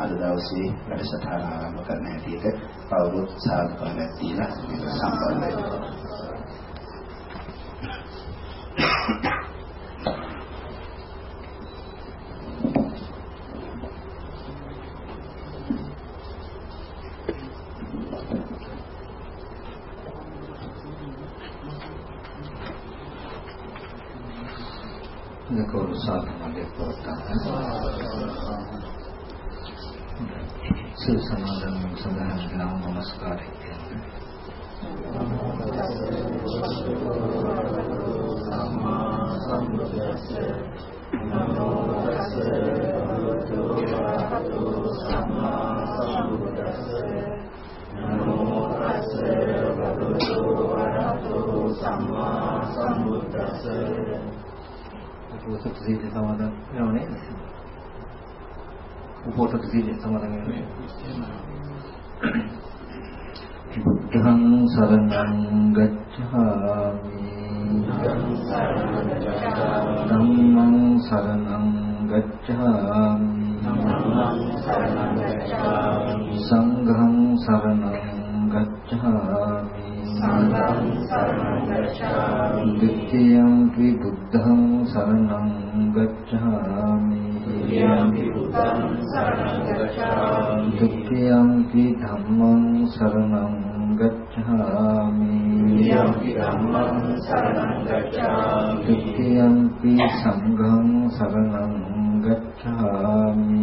අද දවසේ වැඩසටහන ආරම්භ කරන්න හැටියට කවුරුත් සාදුකාරයක් දීලා සම්පන්න වෙනවා. කවුරු සාධනයක් පවත්තා සිල් සමාදන් සඳහන් නාම නමස්කාරය සම්මා සම්බුද්දස්ස නමෝ තස්ස භගවතු වරහතු සම්මා සම්බුද්දස්ස නමෝ තස්ස භගවතු වරහතු සම්මා සම්බුද්දස්ස උපෝසත සීල සමාදන් වෙනව නේද? උපෝසත සීල සමාදන් වෙනවා. බුද්ධං සරණං ගච්ඡාමි ධම්මං සරණං ගච්ඡාමි සංඝං සරණං ගච්ඡාමි සංඝං සරණං ගච්ඡාමි ဒ ුතියම්පි බුද්ධං සරණං ගච්ඡාමි ဒ ුතියම්පි බුද්ධං සරණං දුක්ඛයන්ති ධම්මං සරණං ගච්ඡාමි යම්පි ධම්මං සරණං ගච්ඡාමි දුක්ඛයන්ති සංඝං සරණං ගච්ඡාමි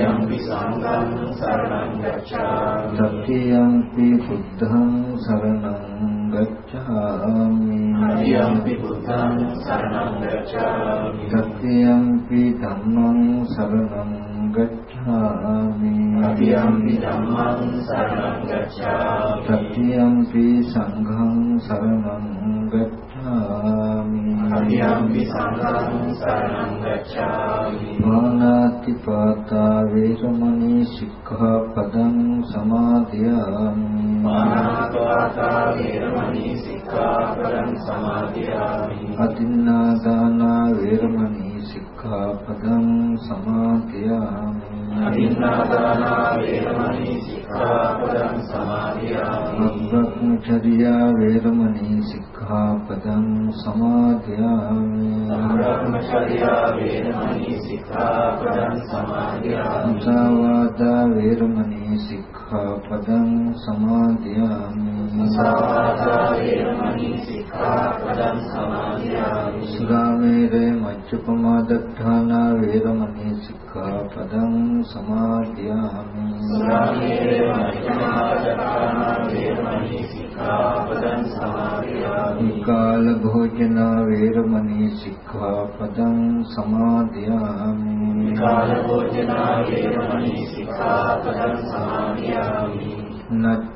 යම්පි සංඝං සරණං ගච්ඡාමි සත්‍යයන්ති බුද්ධං සරණං ගච්ඡාමි යම්පි බුද්ධං සරණං ගච්ඡාමි සත්‍යයන්ති ධම්මං සරණං गच्छामि तदीयम्पि धम्मं शरणं गच्छामि तदीयम्पि सङ्घं शरणं गच्छामि तदीयम्पि सङ्घं शरणं गच्छामि मानातिपाता वैरमणि सिक्खापदं समादयामि मानातिपाता वैरमणि सिक्खापदं समादयामि अतिन्नादाना वैरमणि සික්ඛාපදං සමාදියාමි අතින්නා දානා වේරමණී සික්ඛාපදං සමාදියාමි අතින්නා දානා වේරමණී සික්ඛාපදං සමාදියාමි බ්‍රහ්මචර්යා වේරමණී සික්ඛාපදං සමාදියාමි බ්‍රහ්මචර්යා වේරමණී සික්ඛාපදං සමාදියාමි සාවාදා වේරමණී සික්ඛාපදං සමාදියාමි සාවාදා වේරමණී සික්ඛාපදං සමාදියාමි සුරාමේරේ මච්චුපමා දත්තානා වේරමණී සික්ඛාපදං සමාදියාමි සුරාමේරේ මච්චුපමා දත්තානා වේරමණී සික්ඛාපදං සමාදියාමි කාල භෝජන වේරමණී සික්ඛාපදං සමාදියාමි කාල භෝජන වේරමණී සික්ඛාපදං සමාදියාමි නච්ච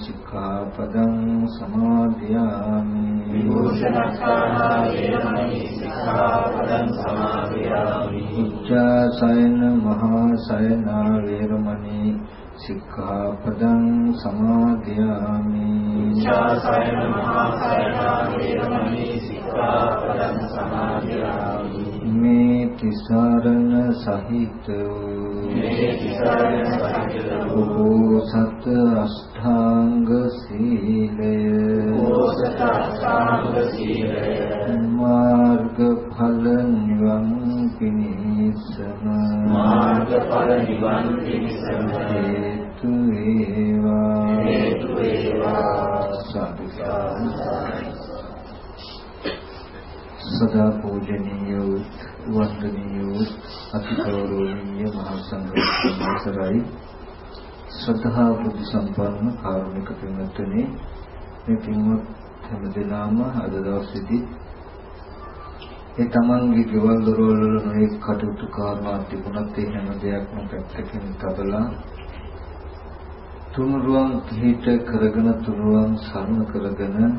දස්සන සුඛ දස්සන මාලා ගන්ධ විලේපන මාලා ගන්ධ විලේපන ධාරණ මණ්ඩන ධාරණ මණ්ඩන විභූෂණඨානා වේරමණී සික්ඛාපදං සමාදියාමි විභූෂණඨානා වේරමණී සික්ඛාපදං සමාදියාමි උච්චාසයන මහා සයන වේරමණී සික්ඛාපදං සමාදියාමි උච්චාසයන මහා සයන වේරමණී සික්ඛාපදං සමාදියාමි මේ තිසරණ සහිත මේ තිසරණ සහිත වූ සත් අෂ්ඨාංග සීලය සත් අෂ්ඨාංග සීලය මාර්ගඵල නිවන් පිණිසම මාර්ගඵල නිවන් පිණිසම හේතු වේවා හේතු වේවා සතු සදා පූජනීය වන්දනීය අතිගෞරවනීය මහා සංඝරත්නයයි ශ්‍රද්ධා බුද්ධ සම්පන්න කාරුණික පින්වත්නි මේ පින්වත් හැමදෙනාම අද දවසේදී ඒ තමන්ගේ ගෙවල් දොරවල් වල නොයෙක් කටයුතු කාරණා තිබුණත් ඒ හැම දෙයක්ම පැත්තකින් තබලා තුනුරුවන් පිහිට කරගෙන තුනුරුවන් සරණ කරගෙන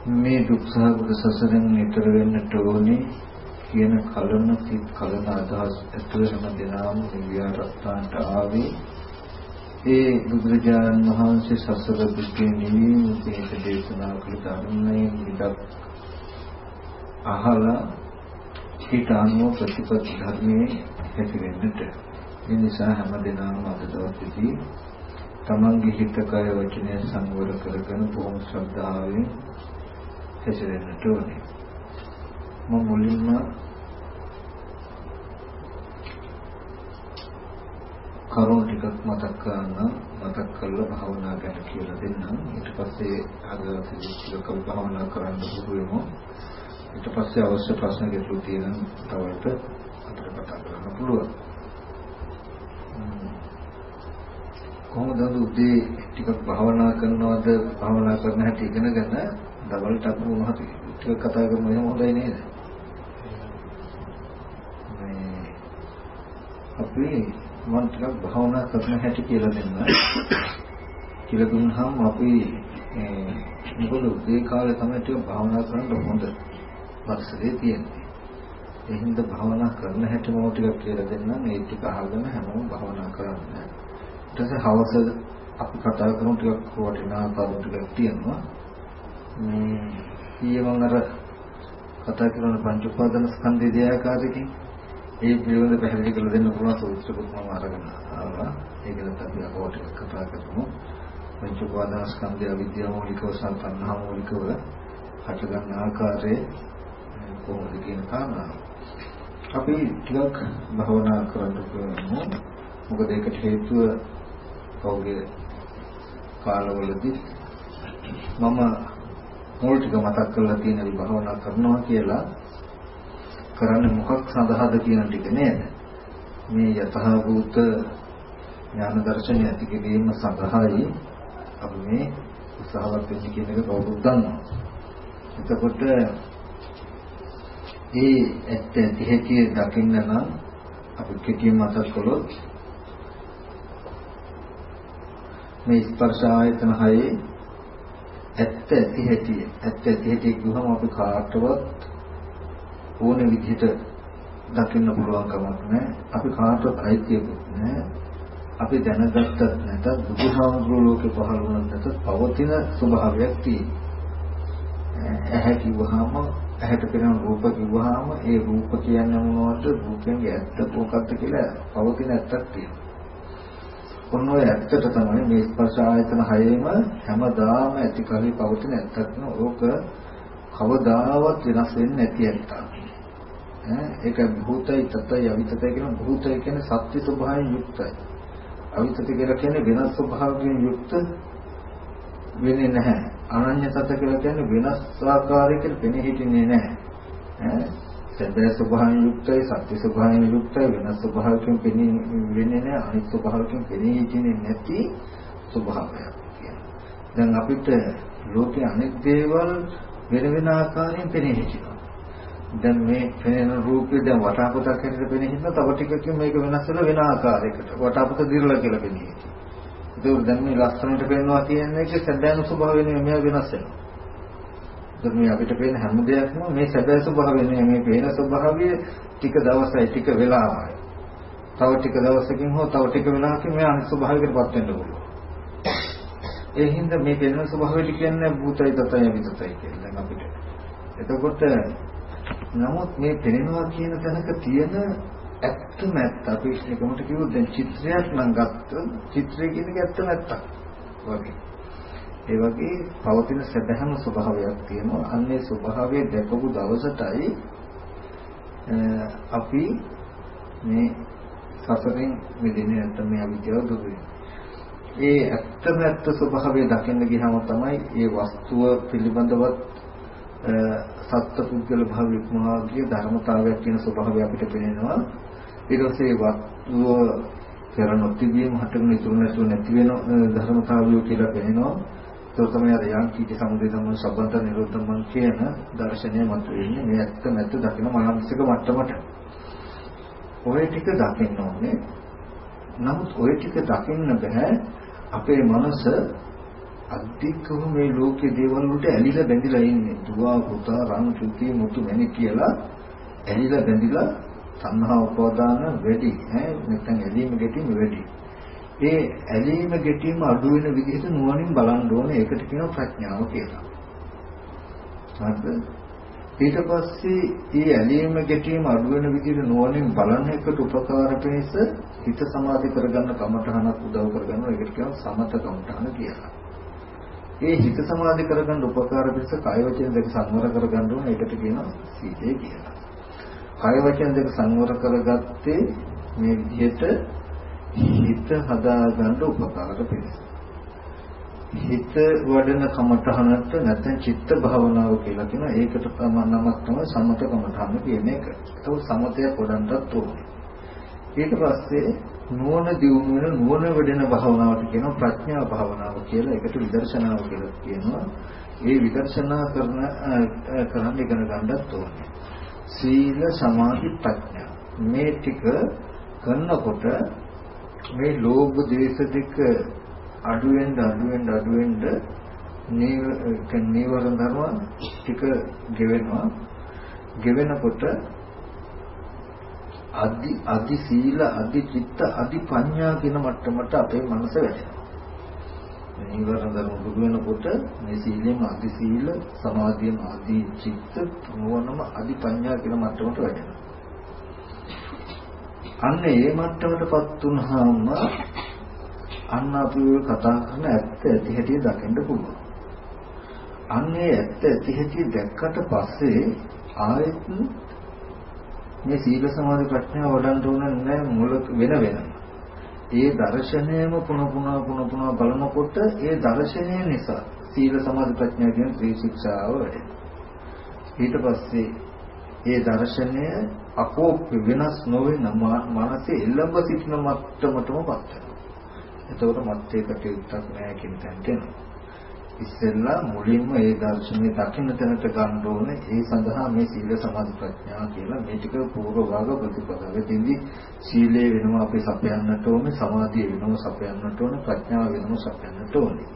මේ දුක්සහගත සසරෙන් ඈතර වෙන්නට ඕනේ කියන කලන සිත් කලන අදහස් ඇතුළේ හැම දිනම විහාරස්ථානට ආවේ. ඒ බුදුරජාණන් වහන්සේ සසර දුකේ නිවීම උදේට දේශනා කළ ධර්මයේ විදක් අහලා ඊට අනුව ප්‍රතිපත්ති ධර්මයේ හැසිරෙන්නට ඒ නිසා හැම දිනම අද දවසේදී තමන්ගේ හිත කය වචනය සංවර කරගෙන බොහොම ශ්‍රද්ධාවෙන් හැසිරෙන්නට ඕනේ මම මුලින්ම කරුණු ටිකක් මතක් කරන්න මතක් කරලා භාවනා ගැන කියලා දෙන්නම්. ඊට පස්සේ අගතිලික භාවනා කරන්න පුළුවෙමු ඊට පස්සේ අවශ්‍ය ප්‍රශ්න ගැටලු තියෙන තවට අපිට කතා කරන්න පුළුවන්. කොහොමද උදේ ටිකක් භාවනා කරනවද? භාවනා කරන හැටි ඉගෙනගෙන දවල්ට අපි මොනවද ටිකක් කතා කරමු එහෙම හොඳයි නේද අපි මම ටිකක් භාවනා කරන හැටි කියලා දෙන්න. කියලා දුන්නාම අපි මොකද උදේ කාලේ තමයි ටික භාවනා කරන්න හොඳ පරිසරයේ තියෙන්නේ. ඒ හින්දා භාවනා කරන හැටි මම ටිකක් කියලා දෙන්නම්. මේ ටික අහගෙන හැමෝම භාවනා කරන්න. ඊට පස්සේ හවස අපි කතා කරමු ටිකක් වටිනා කරුණු ටිකක් තියෙනවා. මේ ඊයේ මම අර කතා කරන පංච උපාදාන ස්කන්ධය දෙයාකාරකින් ඒ පිළිබඳ පැහැදිලි කරලා දෙන්න පුළුවන් සූත්‍රකුත් මම අරගෙන ආවා. ඒක ගැන අපි අහවට කතා කරමු. පංච උපාදානස්කන්ධය අවිද්‍යාව මූලිකව සංකන්නා මූලිකව හට ගන්න ආකාරයේ කොහොමද කියන කාරණාව. අපි ටිකක් භවනා කරන්න මොකද ඒකට හේතුව කවුගේ කාලවලදී මම මුල් ටික මතක් කරලා තියෙන විභවනා කරනවා කියලා කරන්නේ මොකක් සඳහාද කියන ටික නේද? මේ යථාභූත ඥාන දර්ශනය ඇති කිරීම සඳහායි අපි මේ උත්සාහවත් වෙන්නේ කියන එක කවුරුත් දන්නවා. එතකොට ඒ ඇත්ත ඇති හැටි දකින්න නම් අපි කෙටියෙන් මතක් කළොත් මේ ස්පර්ශ ආයතන හයේ ඇත්ත ඇති හැටි ඇත්ත ඇති හැටි කියවම අපි කාටවත් ඕන විදිහට දකින්න පුළුවන් කමක් නැහැ. අපි කාටවත් අයිතියකුත් නැහැ. අපි දැනගත්තත් නැතත් බුදුහාමුදුරුවෝ ලෝකේ පහළ වුණත් නැතත් පවතින ස්වභාවයක් තියෙනවා. ඇහැ කිව්වහම ඇහැට පෙනෙන රූප කිව්වහම ඒ රූප කියන්නේ මොනවද? රූපෙන්ගේ ඇත්ත මොකක්ද කියලා පවතින ඇත්තක් තියෙනවා. ඔන්න ඔය ඇත්තට තමයි මේ ස්පර්ශ ආයතන හයේම හැමදාම ඇති කලී පවතින ඇත්තක් නෝ. ඕක කවදාවත් වෙනස් වෙන්නේ නැති ඇත්තක්. ඒක භූතයි තතයි අවිතතයි කියන භූතය කියන්නේ සත්‍ය ස්වභාවයෙන් යුක්තයි. අවිතත කියලා කියන්නේ වෙනස් ස්වභාවයෙන් යුක්ත වෙන්නේ නැහැ. අනන්‍ය තත කියලා කියන්නේ වෙනස් ආකාරයකින් පෙනී හිටින්නේ නැහැ. ඈ සැබෑ ස්වභාවයෙන් යුක්තයි සත්‍ය ස්වභාවයෙන් යුක්තයි වෙනස් ස්වභාවකින් පෙනී වෙන්නේ නැහැ අනිත් ස්වභාවකින් පෙනී හිටින්නේ නැති ස්වභාවයක් කියනවා. දැන් අපිට ලෝකේ අනෙක් දේවල් වෙන වෙන ආකාරයෙන් පෙනී හිටිනවා. දැන් මේ පෙනෙන රූපේ දැන් වටාපතක් හැටියට පෙනෙන හින්දා තව ටිකකින් මේක වෙනස් වෙලා වෙන ආකාරයකට වටාපත දිරලා කියලා පෙනෙන්නේ. ඒක දැන් මේ ලස්සනට පෙනෙනවා කියන්නේ ඒක සැබෑන ස්වභාවය නෙමෙයි මෙයා වෙනස් වෙනවා. දැන් මේ අපිට පේන හැම දෙයක්ම මේ සැබෑ ස්වභාවය නෙමෙයි මේ පේන ස්වභාවය ටික දවසයි ටික වෙලාවයි. තව ටික දවසකින් හෝ තව ටික වෙලාවකින් මේ අනිත් ස්වභාවයකටපත් වෙන්න පුළුවන්. ඒ හින්දා මේ පෙනෙන ස්වභාවය කියන්නේ භූතයි තතයි විතතයි කියලා දැන් අපිට. එතකොට නමුත් මේ පෙනෙනවා කියන තැනක තියෙන ඇත්තම ඇත්ත අපි ඒකමට කිව්වොත් දැන් චිත්‍රයක් නම් ගත්තොත් චිත්‍රය කියන එක ඇත්තම ඇත්තක් වගේ. ඒ වගේ පවතින සැබෑම ස්වභාවයක් තියෙනවා. අන්නේ ස්වභාවය දැකපු දවසටයි අපි මේ සසරෙන් මිදෙන්නේ නැත්නම් මේ අවිද්‍යාව දුරු වෙන්නේ. ඒ ඇත්තම ඇත්ත ස්වභාවය දකින්න ගියාම තමයි ඒ වස්තුව පිළිබඳවත් සත්පුද්ගල භාව ඉක්මවාගේ ධර්මතාවයක් කියන ස්වභාවය අපිට පේනවා ඊට පස්සේ වස්තුව පෙර නොතිබීම හටගෙන ඉතුරු නැතුව නැති වෙන ධර්මතාවය කියලා පේනවා ඒක තමයි අර යම් කීටි සමුදේ සම්බන්ධ සම්බන්ධ නිරෝධමන් කියන දර්ශනය මත වෙන්නේ මේ ඇත්ත නැත්ත දකින මනසික මට්ටමට ඔය ටික දකින්න ඕනේ නමුත් ඔය ටික දකින්න බෑ අපේ මනස අධිකව මේ ලෝකේ දේවල් වලට ඇලිලා බැඳිලා ඉන්නේ. දුව පුතා රන් චුති මුතු මැණි කියලා ඇලිලා බැඳිලා සංහා උපදාන වැඩි ඈ නැත්නම් ඇලීම ගැටීම වැඩි. ඒ ඇලීම ගැටීම අඩු වෙන විදිහට නුවණින් බලන්න ඕනේ. ඒකට කියනවා ප්‍රඥාව කියලා. හරිද? ඊට පස්සේ මේ ඇලීම ගැටීම අඩු වෙන විදිහට නුවණින් බලන එකට උපකාර වෙනස හිත සමාධි කරගන්න කමඨහනක් උදව් කරගන්නවා. ඒකට කියනවා සමත කමඨහන කියලා. ඒ හිත සමාධි කරගන්න උපකාර වෙනස කාය වචන දෙක සංවර කරගන්න ඕනේ. ඒකට කියනවා සීලය කියලා. කාය වචන දෙක සංවර කරගත්තේ මේ විදිහට හිත හදාගන්න උපකාර වෙනවා. හිත වඩන කමඨහනට නැත්නම් චිත්ත භාවනාව කියලා කියන ඒකට තමයි නමක් තමයි සමත කමඨහන කියන එක. ඒක සමතය පොඩන්ටත් ඕනේ. ඊට පස්සේ නුවණ දියුණු වෙන නුවණ වැඩෙන භාවනාවට කියනවා ප්‍රඥා භාවනාව කියලා. ඒකට විදර්ශනාව කියලා කියනවා. ඒ විදර්ශනා කරන කරන්න ඉගෙන ගන්නත් ඕනේ. සීල සමාධි ප්‍රඥා මේ ටික කරනකොට මේ ලෝභ දේශ දෙක අඩුවෙන් අඩුවෙන් අඩුවෙන් නීවරණ ධර්ම ටික ගෙවෙනවා. ගෙවෙනකොට අදි අදි සීල අදි චිත්ත අදි පඤ්ඤා කියන මට්ටමට අපේ මනස වැටෙනවා. නීවරණ ධර්ම දුරු වෙනකොට මේ සීලෙම අදි සීල සමාධියම අදි චිත්ත නුවණම අදි පඤ්ඤා කියන මට්ටමට වැටෙනවා. අන්න ඒ මට්ටමටපත් වුනහම අන්න අපි කතා කරන ඇත්ත ඇති හැටි දකින්න පුළුවන්. අන්න ඒ ඇත්ත ඇති හැටි දැක්කට පස්සේ ආයෙත් මේ සීල සමාධි ප්‍රඥා වඩන්න ඕන නැහැ මුල වෙන වෙනම. ඒ දර්ශනයම පුන පුනා පුන පුනා බලනකොට ඒ දර්ශනය නිසා සීල සමාධි ප්‍රඥා කියන ත්‍රි ශික්ෂාව වැඩෙනවා. ඊට පස්සේ ඒ දර්ශනය අකෝප වෙනස් නොවන මානසේ එළඹ සිටින මට්ටමටම පත් වෙනවා. එතකොට මත්තේ කටයුත්තක් නැහැ කියන තැනට එනවා. ඉස්සෙල්ලා මුලින්ම ඒ දර්ශනය දකින්න තැනට ගන්න ඕනේ. ඒ සඳහා මේ සීල සමාධි ප්‍රඥා කියලා මේ ටික පූර්ව භාග ප්‍රතිපදාවෙදී සීලය වෙනම අපි සපයන්නට ඕනේ, සමාධිය වෙනම සපයන්නට ඕනේ, ප්‍රඥාව වෙනම සපයන්නට ඕනේ.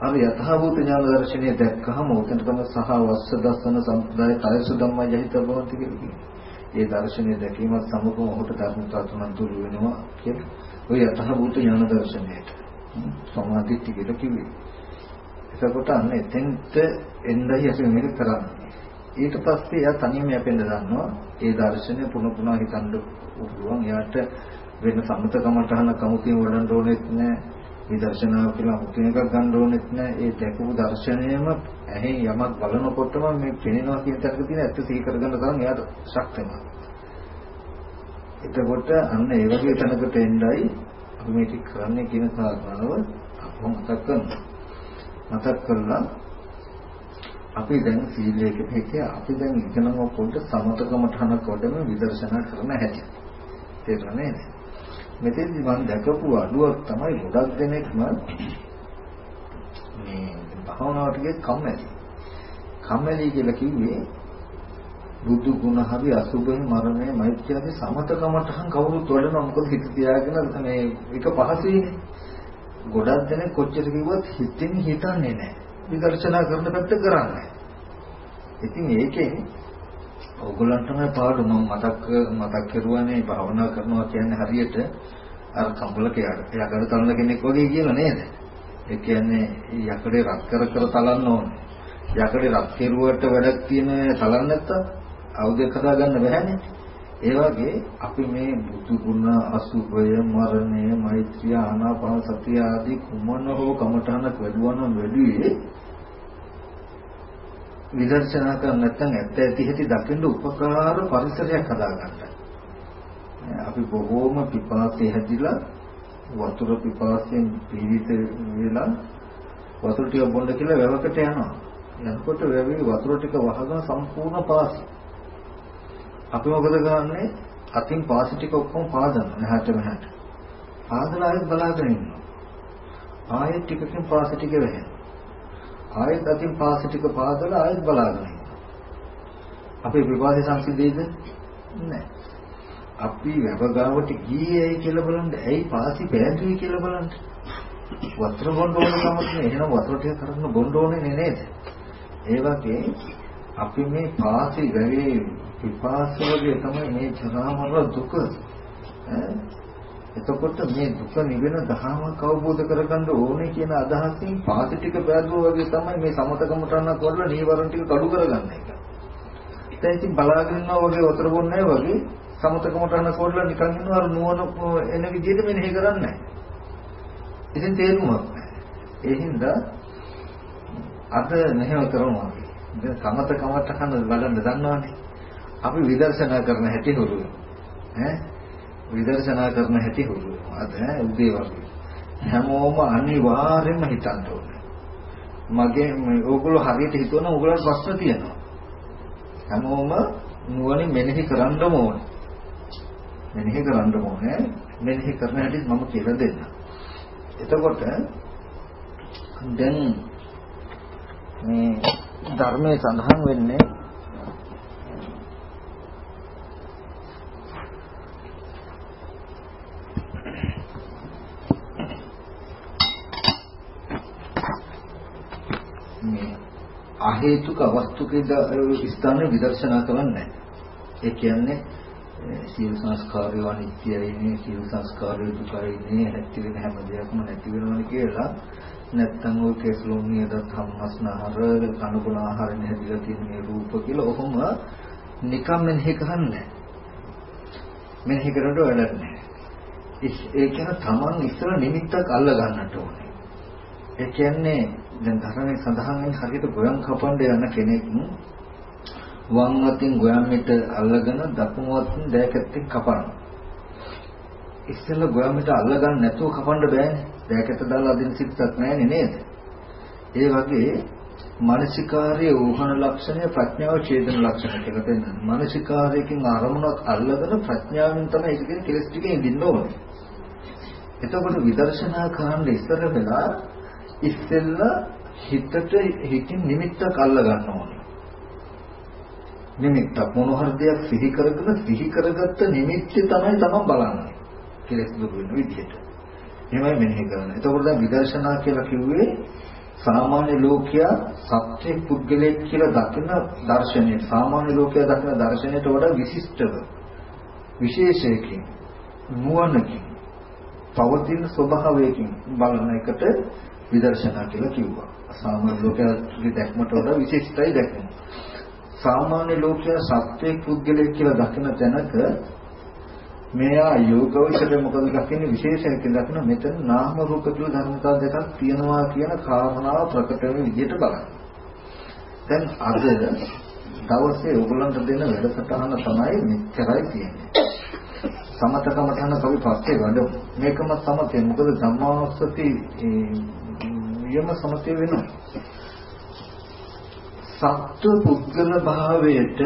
අර යථාභූත ඥාන දර්ශනය දැක්කහම උතන තමයි සහ වස්ස දස්සන සම්පදාය තයසු ධම්මය යහිත භවන්ති කියලා කියන්නේ. ඒ දර්ශනය දැකීමත් සමගම ඔහුට ධර්මතාව තුනක් දුරු වෙනවා කියලා. ඔය යථාභූත ඥාන දර්ශනයට සමාධි ටිකට කිව්වේ. එතකොට අන්න එතෙන්ට එන්නයි අපි මේක කරන්නේ. ඊට පස්සේ එයා තනියම යපෙන්න දන්නවා. ඒ දර්ශනය පුන පුනා හිතන්න පුළුවන්. එයාට වෙන සම්මතකමටහන කමුතිය වඩන්න ඕනෙත් නැහැ. විදර්ශනාව කියලා මුතුන් එකක් ගන්න ඕනෙත් නැහැ. ඒ දැකපු දර්ශනයම ඇහෙන් යමක් බලනකොටම මේ පෙනෙනවා කියන තැනක තියෙන ඇත්ත සිහි කරගන්න තරම් එයාට ශක්තිමත්. එතකොට අන්න ඒ වගේ තැනකට එන්නයි අපි මේ ටික කරන්නේ කියන කාරණාව අපව මතක් කරනවා. මතක් කරලා අපි දැන් සීලයක පිටිය අපි දැන් ඉගෙනම පොඩ්ඩ සමතකම ඨනක වඩන විදර්ශනා කරන හැටි. තේරුණා නේද? මෙතෙන්දි මම දැකපු අඩුවක් තමයි ගොඩක් දෙනෙක්ම මේ භවනාවට ගිය කම්මැලි. කම්මැලි කියලා කිව්වේ බුදු ගුණ හරි අසුභය මරණය මෛත්‍රියගේ සමතකමටහන් කවුරුත් වඩනවා මොකද හිත තියාගෙන මේ එක පහසුයිනේ. ගොඩක් දෙනෙක් කොච්චර කිව්වත් හිතින් හිතන්නේ නැහැ. විදර්ශනා කරන පැත්ත කරන්නේ ඉතින් ඒකෙන් ඕගොල්ලන්ටම පාඩු. මම මතක් මතක් කරුවානේ භාවනා කරනවා කියන්නේ හරියට අර කම්බලක යකඩ තලන කෙනෙක් වගේ කියලා නේද? ඒ කියන්නේ යකඩේ රත් කර කර තලන්න ඕනේ. යකඩේ රත් කෙරුවට වැඩක් තියෙන තලන්න නැත්තම් ආයුධයක් හදා ගන්න බැහැනේ. ඒ වගේ අපි මේ බුදු ගුණ අසුභය මරණය මෛත්‍රිය ආනාපාන සතිය ආදී කුමන හෝ කමඨහනක් වැඩුවනම් වැඩිවේ විදර්ශනා කර නැත්නම් ඇත්ත ඇති හැටි දකින්න උපකාර පරිසරයක් හදා ගන්නයි. අපි බොහෝම පිපාසයේ හැදිලා වතුර පිපාසයෙන් පීඩිත වෙලා වතුර ටික බොන්න කියලා වැවකට යනවා. යනකොට වැවේ වතුර ටික වහගෙන සම්පූර්ණ පාසි. අපි මොකද කරන්නේ? අතින් පාසි ටික ඔක්කොම පාදන නැහැට මෙහාට. පාදලා ආයෙත් බලාගෙන ඉන්නවා. ආයෙත් ටිකකින් පාසි ටික වෙහෙනවා. ආයෙත් අතින් පාසි ටික පාදලා ආයෙත් බලාගෙන ඉන්නවා. අපේ විවාදේ සංසිද්ධියද? නැහැ. අපි වැව ගාවට ගියේ ඇයි කියලා බලන්න. ඇයි පාසි පෑදුවේ කියලා බලන්න. වතුර බොන්න ඕන කමක් නෑ. එහෙනම් වතුර ටික කරන්න බොන්න ඕනේ නේද? ඒ වගේ අපි මේ පාසි ගවේ විපාස වගේ තමයි මේ ජරා මරණ දුක එතකොට මේ දුක නිවෙන දහමක් අවබෝධ කරගන්න ඕනේ කියන අදහසින් පාසි ටික බැලුවා වගේ තමයි මේ සමතකම තනක් වල නීවරණ ටික කඩු කරගන්න එක. දැන් ඉතින් බලාගෙන ඉන්නවා වගේ වතර බොන්නේ වගේ සමතකම තනක් වල නිකන් ඉන්නවා අර නුවණ එන විදිහට මෙනෙහි කරන්නේ නැහැ. ඉතින් තේරුමක් නැහැ. ඒ හින්දා අද මෙහෙම කරනවා. දැන් සමතකමට කන බලන්න දන්නවනේ. අපි විදර්ශනා කරන හැටි හුරු ඈ විදර්ශනා කරන හැටි හුරු අද උදේ වගේ. හැමෝම අනිවාර්යෙන්ම හිතන්න ඕනේ. මගේ ඕගොල්ලෝ හරියට හිතුවනම් ඕගොල්ලන්ට ප්‍රශ්න තියෙනවා. හැමෝම නුවණින් මෙනෙහි කරන්න ඕනේ. මෙනෙහි කරන්න ඕනේ. මෙනෙහි කරන හැටි මම කියලා දෙන්න එතකොට දැන් මේ ධර්මයේ සඳහන් වෙන්නේ අහේතුක අවස්තුක ස්ථාන විදර්ශනා කරන්නේ ඒ කියන්නේ සීල සංස්කාරය අනිත්‍යයි නේ සීල සංස්කාරය දුකයි නේ නැති වෙන හැම දෙයක්ම නැති වෙනවනේ කියලා. නැත්තම් ඔය කේසලෝනියද ධම්මස්නහර කනුගුණ ආහාරයෙන් හැදිලා තියෙන මේ රූප කියලා ඔහොම නිකම් මෙනෙහි කරන්නේ මෙනෙහි කරනකොට වැඩක් නැහැ. ඒ කියන තමන් ඉස්සර නිමිත්තක් අල්ල ගන්නට ඕනේ. ඒ කියන්නේ දැන් ධර්මයේ සඳහන් වෙන හරියට ගොයම් කපන්න යන කෙනෙක් වම් අතින් ගොයම් මිට අල්ලගෙන දකුණු අතින් දෑකැත්තෙන් කපනවා. ඉස්සෙල්ලා ගොයම් මිට අල්ලගන්න නැතුව කපන්න බෑනේ. දෑකැත්ත දාලා අදින් සිත්තක් නැහැ නේද? ඒ වගේ මානසිකාර්යයේ ඌහන ලක්ෂණය ප්‍රඥාව ඡේදන ලක්ෂණ කියලා පෙන්නනවා. මානසිකාර්යයෙන් අරමුණක් අල්ලගෙන ප්‍රඥාවෙන් තමයි ඒකේ කෙලස් ටික ඉඳින්න ඕනේ. එතකොට විදර්ශනා කරන්න ඉස්සර වෙලා ඉස්සෙල්ලා හිතට හිතින් නිමිත්තක් අල්ල ගන්න ඕනේ. නිමිත්තක් මොන හරි දෙයක් සිහි කරගෙන සිහි කරගත්ත නිමිත්තේ තමයි තමන් බලන්නේ. කෙලස් දුරු වෙන විදිහට. එහෙමයි මෙනෙහි කරන්නේ. එතකොට දැන් විදර්ශනා කියලා කිව්වේ සාමාන්‍ය ලෝකයා සත්‍ය පුද්ගලයෙක් කියලා දකින දර්ශනය සාමාන්‍ය ලෝකයා දකින දර්ශනයට වඩා විශිෂ්ටව විශේෂයකින් නුවණකින් පවතින ස්වභාවයකින් බලන එකට විදර්ශනා කියලා කිව්වා. සාමාන්‍ය ලෝකයේ දැක්මට වඩා විශේෂයි දැක්ම. සාමාන්‍ය ලෝකයා සත්‍යයේ පුද්ගලයෙක් කියලා දකින තැනක මෙයා යෝගවිචරය මොකද දකින්නේ විශේෂයෙන් දකින මෙතන නාම රූප කියලා ධර්මතා දෙකක් තියෙනවා කියන කාරණාව ප්‍රකට වෙන විදිහට බලන්න. දැන් අද දවසේ ඔයගොල්ලන්ට දෙන වැඩසටහන තමයි මෙච්චරයි තියෙන්නේ. සමතකම ගන්න කවි පස්සේ වැඩමු. මේකම සමතේ මොකද ධම්මානුස්සති නියම සමතේ වෙනවා. සත්ව පුද්ගල භාවයට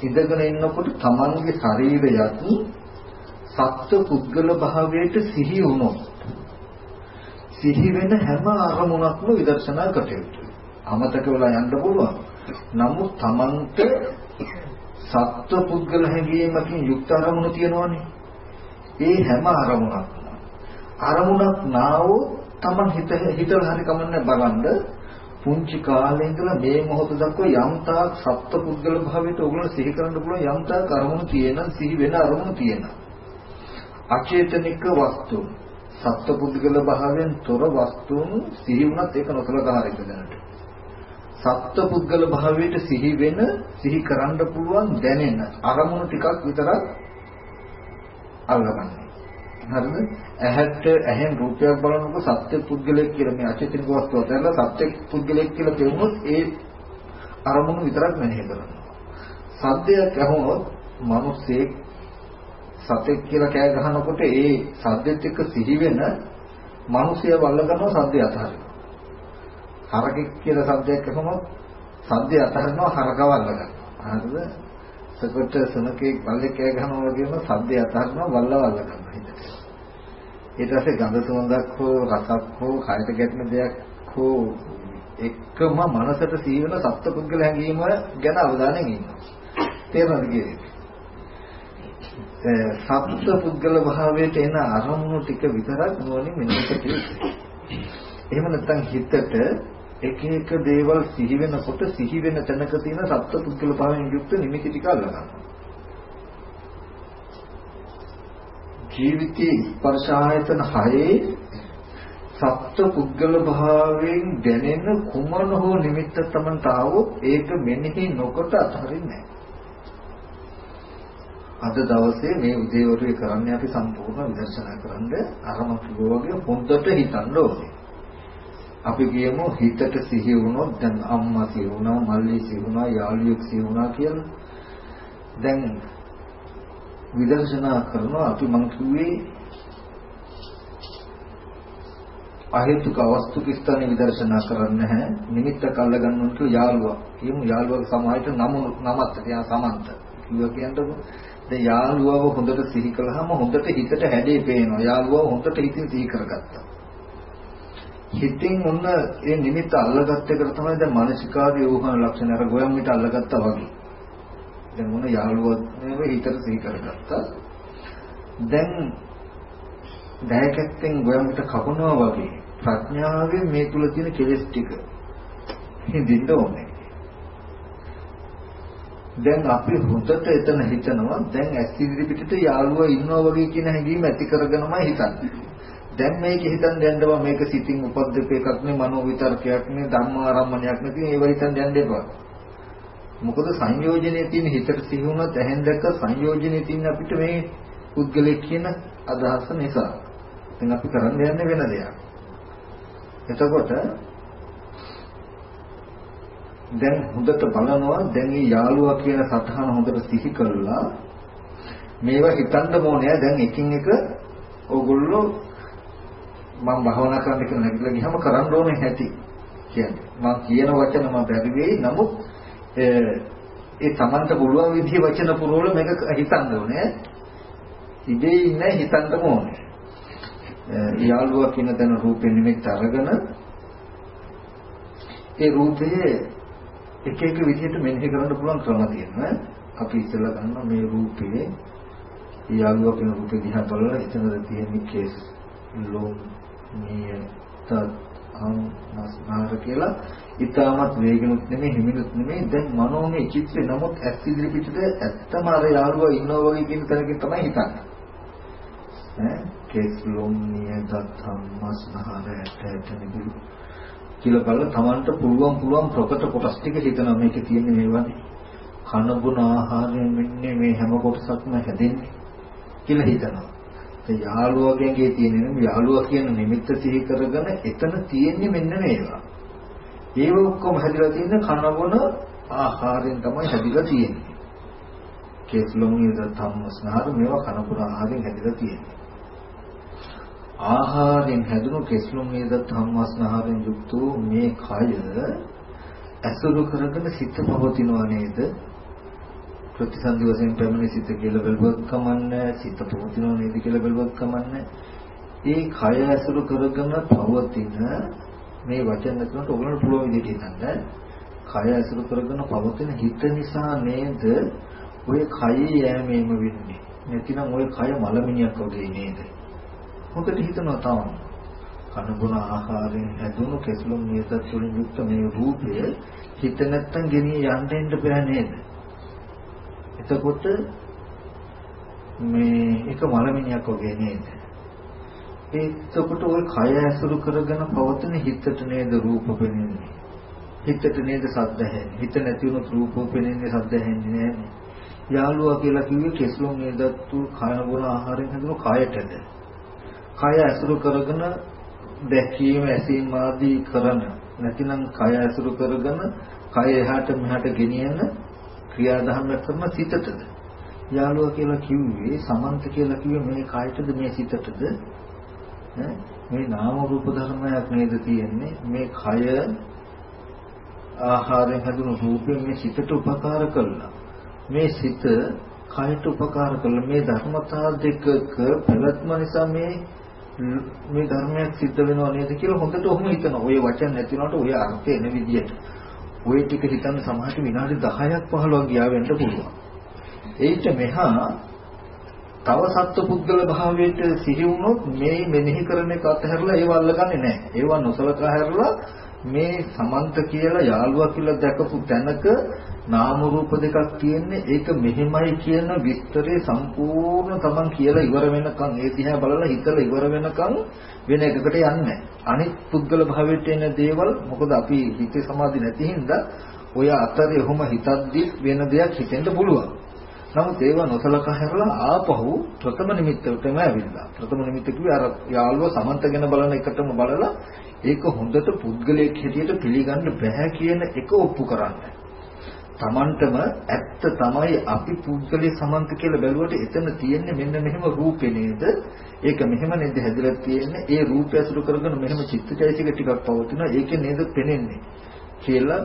ඉඳගෙන ඉන්නකොට තමන්ගේ ශරීරයත් සත්ව පුද්ගල භාවයට සිහි වුණොත් සිහි වෙන හැම අරමුණක්ම විදර්ශනා කටයුතුයි. අමතක වෙලා යන්න පුළුවන්. නමුත් තමන්ට සත්ව පුද්ගල හැඟීමකින් යුක්ත අරමුණු තියෙනවනේ. ඒ හැම අරමුණක්ම අරමුණක් නාවෝ Taman හිත හිතලා හරි කමන්නේ බලන්න පුංචි කාලේ ඉඳලා මේ මොහොත දක්වා යම් තාක් සත්ව පුද්ගල භාවයට ඕගොල්ලෝ සිහි කරන්න පුළුවන් යම් තාක් අරමුණු තියෙන සිහි වෙන අරමුණු තියෙන. අචේතනික වස්තු සත්ව පුද්ගල භාවයෙන් තොර වස්තුන් සිහි වුණත් ඒක නොසලකා හරින්න දැනට. සත්ව පුද්ගල භාවයට සිහි වෙන සිහි කරන්න පුළුවන් දැනෙන අරමුණු ටිකක් විතරක් අල්ලගන්න. හරිද? ඇහැට ඇහෙන් රූපයක් බලනකොට සත්‍ය පුද්ගලයෙක් කියලා මේ අචේතනික වස්තුව අතහැරලා සත්‍ය පුද්ගලයෙක් කියලා කියවුනොත් ඒ අරමුණු විතරක් මෙනෙහි කරනවා. සද්දයක් ඇහුනොත් මිනිස්සෙක් සතෙක් කියලා කෑ ගහනකොට ඒ සද්දෙත් එක්ක සිහි වෙන මිනිසියව අල්ලගන්නවා සද්දය අතහරිනවා. හරකෙක් කියලා සද්දයක් ඇහුනොත් සද්දය අතහරිනවා හරකව අල්ලගන්නවා. හරිද? එතකොට සුනකේ බල්ලෙක් කෑ ගහනවා වගේම සද්දය අතහරිනවා බල්ලව අල්ලගන්නවා හිතට. ඊට පස්සේ ගඳ සුවඳක් හෝ රසක් හෝ කයට ගැටෙන දෙයක් හෝ එකම මනසට සීවන සත්පුද්ගල හැඟීම ගැන අවධානයෙන් ඉන්නවා. තේරෙනවද කියන්නේ? සත්ත්ව පුද්ගල භාවයට එන අරමුණු ටික විතරක් නුවණින් මෙන්න කෙරෙන්නේ. එහෙම නැත්නම් හිතට එක එක දේවල් සිහි වෙනකොට සිහි වෙන තැනක තියෙන සත්ත්ව පුද්ගල භාවයෙන් යුක්ත නිමිති ටික අල්ලගන්න. ජීවිතයේ ස්පර්ශ ආයතන හයේ සත්ත්ව පුද්ගල භාවයෙන් දැනෙන කුමන හෝ නිමිත්ත තමන්ට ආවොත් ඒක මෙනෙහි නොකොට අතහරින්නේ අද දවසේ මේ උදේවරුේ කරන්නේ අපි සම්පූර්ණ විදර්ශනා කරන්න අරම වගේ හොඳට හිතන්න ඕනේ. අපි කියමු හිතට සිහි වුණොත් දැන් අම්මා සිහි වුණා, මල්ලි සිහි වුණා, යාළුවෙක් සිහි වුණා කියලා. දැන් විදර්ශනා කරනවා අපි මං කිව්වේ අහේතුක අවස්තුක ස්ථානේ විදර්ශනා කරන්නේ නැහැ. නිමිත්තක් අල්ල ගන්නොත් කිය යාළුවා. කියමු යාළුවාගේ සමාහයට නම නමත් එයා සමන්ත. කිව්වා කියන්නකො. දැන් යාළුවව හොඳට සිහි කළාම හොඳට හිතට හැඩේ පේනවා. යාළුවව හොඳට හිතින් සිහි කරගත්තා. හිතින් ඔන්න ඒ නිමිත්ත අල්ලගත්ත එක තමයි දැන් මානසිකාවේ වූහන ලක්ෂණ අර ගොයම් මිට අල්ලගත්තා වගේ. දැන් මොන යාළුවෝ නෙවෙයි හිතට සිහි කරගත්තා. දැන් දැයකැත්තෙන් ගොයම්ට කපනවා වගේ ප්‍රඥාවෙන් මේ තුල තියෙන කෙලෙස් ටික හිඳින්න ඕනේ. දැන් අපි හොඳට එතන හිතනවා දැන් ඇස් ඉදිරි පිටට යාළුවා ඉන්නවා වගේ කියන හැඟීම ඇති කරගෙනමයි හිතන්නේ. දැන් මේක හිතන් යන්නවා මේක සිතින් උපද්දප එකක් නේ මනෝ විතර්කයක් නේ ධම්මාරම්මණයක් නේ තියෙන ඒව හිතන් යන්න එපා. මොකද සංයෝජනයේ තියෙන හිතට සිහි වුණත් ඇහෙන් දැක්ක සංයෝජනයේ තියෙන අපිට මේ පුද්ගලෙක් කියන අදහස නිසා. දැන් අපි කරන්න යන්නේ වෙන දෙයක්. එතකොට දැන් හොඳට බලනවා දැන් මේ යාළුවා කියන සතහන හොඳට සිහි කළා මේවා හිතන්න ඕනේ දැන් එකින් එක ඕගොල්ලෝ මම භාවනා කරන්න කියලා නැගිටලා ගියම කරන්න ඕනේ හැටි කියන්නේ මම කියන වචන මම බැරි වෙයි නමුත් ඒ Tamanta පුළුවන් විදිහේ වචන පුරවල මේක හිතන්න ඕනේ ඉබේ ඉන්නේ හිතන්නම ඕනේ යාළුවා කියන තැන රූපෙ නිමිත්ත අරගෙන ඒ රූපයේ එක එක විදිහට මෙනෙහි කරන්න පුළුවන් ක්‍රම තියෙනවා. අපි ඉස්සෙල්ලා ගන්නවා මේ රූපේ යාළුවා කියන රූපේ දිහා බලලා එතනද තියෙන කේස් ලෝම් නිය තත් අම් නස්නාර කියලා. ඊටමත් වේගනුත් නෙමෙයි හිමිනුත් නෙමෙයි. දැන් මනෝමය චිත්‍රේ නමුත් ඇස් ඉදිරි පිටට ඇත්තම අර යාළුවා ඉන්නවා වගේ කියන තැනකින් තමයි හිතන්නේ. ඈ? කෙස්ලොම් නියතත් සම්මස්නහර ඇට ඇට නිදුරු කියලා බලලා Tamanට පුළුවන් පුළුවන් ප්‍රකට කොටස් ටික හිතනවා. මේකේ තියෙන මේවානේ. කන බොන ආහාරයෙන් මෙන්නේ මේ හැම කොටසක්ම හැදෙන්නේ කියලා හිතනවා. ඒ යාළුවගෙන්ගේ තියෙන යාළුවා කියන නිමිත්ත සිහි කරගෙන එතන තියෙන්නේ මෙන්න මේවා. ඒව ඔක්කොම හැදිලා තියෙන කන බොන ආහාරයෙන් තමයි හැදිලා තියෙන්නේ. කෙස්ලොම් නියතත් සම්මස්නහර මේවා කන බොන ආහාරයෙන් හැදිලා තියෙන්නේ. ආහාරයෙන් හැදුණු කෙස්ලුම් නේද ධම්මස්නහරෙන් යුක්ත මේ කය ඇසුරු කරගෙන සිත පවතිනවා නේද? ප්‍රතිසන්දි වශයෙන් පැමිණි සිත කියලා බැලුවත් කමන්නේ සිත පවතිනවා නේද කියලා බැලුවත් කමන්නේ. ඒ කය ඇසුරු කරගෙන පවතින මේ වචන දෙකකට ඔයගොල්ලෝ පුළුවන් විදිහට හිතන්න. කය ඇසුරු කරගෙන පවතින හිත නිසා නේද ඔය කයේ යෑමේම වෙන්නේ. නැතිනම් ඔය කය මලමිණියක් වගේ නේද? හොඳට හිතනවා තාම? කන බොන ආහාරයෙන් හැදුණු කෙසලුම් නියතත් වලින් යුක්ත මේ රූපය හිත නැත්තම් ගෙනිය යන්න එන්න බෑ නේද? එතකොට මේ එක මලමිණියක් වගේ නේද? එතකොට ওই කය ඇසුරු කරගෙන පවතින හිතට නේද රූප පෙනෙන්නේ? හිතට නේද සද්ද ඇහෙන්නේ? හිත නැති වුණොත් රූප පෙනෙන්නේ සද්ද ඇහෙන්නේ නැහැ යාළුවා කියලා කිව්වේ කෙසලුම් නේද තු කන බොන ආහාරයෙන් හැදුණු කයටද? කය ඇසුරු කරගෙන දැකීම ඇසීම ආදී කරන නැතිනම් කය ඇසුරු කරගෙන කය එහාට මෙහාට ගෙනියන ක්‍රියාදාම කරන සිතටද? යාළුවා කියලා කිව්වේ සමන්ත කියලා කිව්වේ මේ කයටද මේ සිතටද? මේ නාම රූප ධර්මයක් නේද තියෙන්නේ? මේ කය ආහාරයෙන් හැදුණු රූපයෙන් මේ සිතට උපකාර කළා. මේ සිත කයට උපකාර කළ. මේ ධර්මතා දෙකක පැවැත්ම නිසා මේ මේ ධර්මයක් සිද්ධ වෙනව නේද කියලා හොඳට ඔහොම හිතනවා. ඔය වචන නැති වුණාට ඔය අර්ථය එන විදියට. ඔය ටික හිතන්න සමහරට විනාඩි 10ක් 15ක් ගියා වෙන්න පුළුවන්. ඒිට මෙහා තව සත්ව පුද්ගල භාවයට සිහි වුණොත් මේ මෙනෙහි කරන එක අතහැරලා ඒව අල්ලගන්නේ නැහැ. ඒව නොසලකා හැරලා මේ සමන්ත කියලා යාළුවා කියලා දැකපු තැනක නාම රූප දෙකක් තියෙන්නේ. ඒක මෙහෙමයි කියන විස්තරේ සම්පූර්ණ තමන් කියලා ඉවර වෙනකන් ඒ දිහා බලලා හිතලා ඉවර වෙනකන් වෙන එකකට යන්නේ අනිත් පුද්ගල භාවයට එන දේවල් මොකද අපි හිතේ සමාධි නැති හින්දා ඔය අතරේ ඔහොම හිතද්දි වෙන දෙයක් හිතෙන්න පුළුවන්. නමුත් ඒවා නොසලකා හැරලා ආපහු ප්‍රථම නිමිත්තටම ඇවිල්ලා. ප්‍රථම නිමිත්ත කිව්වේ අර යාළුවා සමන්තගෙන බලන එකටම බලලා ඒක හොඳට පුද්ගලයෙක් හැටියට පිළිගන්න බෑ කියන එක ඔප්පු කරන්නේ Tamanටම ඇත්ත තමයි අපි පුද්ගලයේ සමන්ත කියලා බැලුවට එතන තියෙන්නේ මෙන්න මෙහෙම රූපේ නේද? ඒක මෙහෙම නේද හැදලා තියෙන්නේ? ඒ රූපය අසුර කරගෙන මෙහෙම චිත්තචෛසික ටිකක් පවතිනවා. ඒකේ නේද පෙනෙන්නේ? කියලා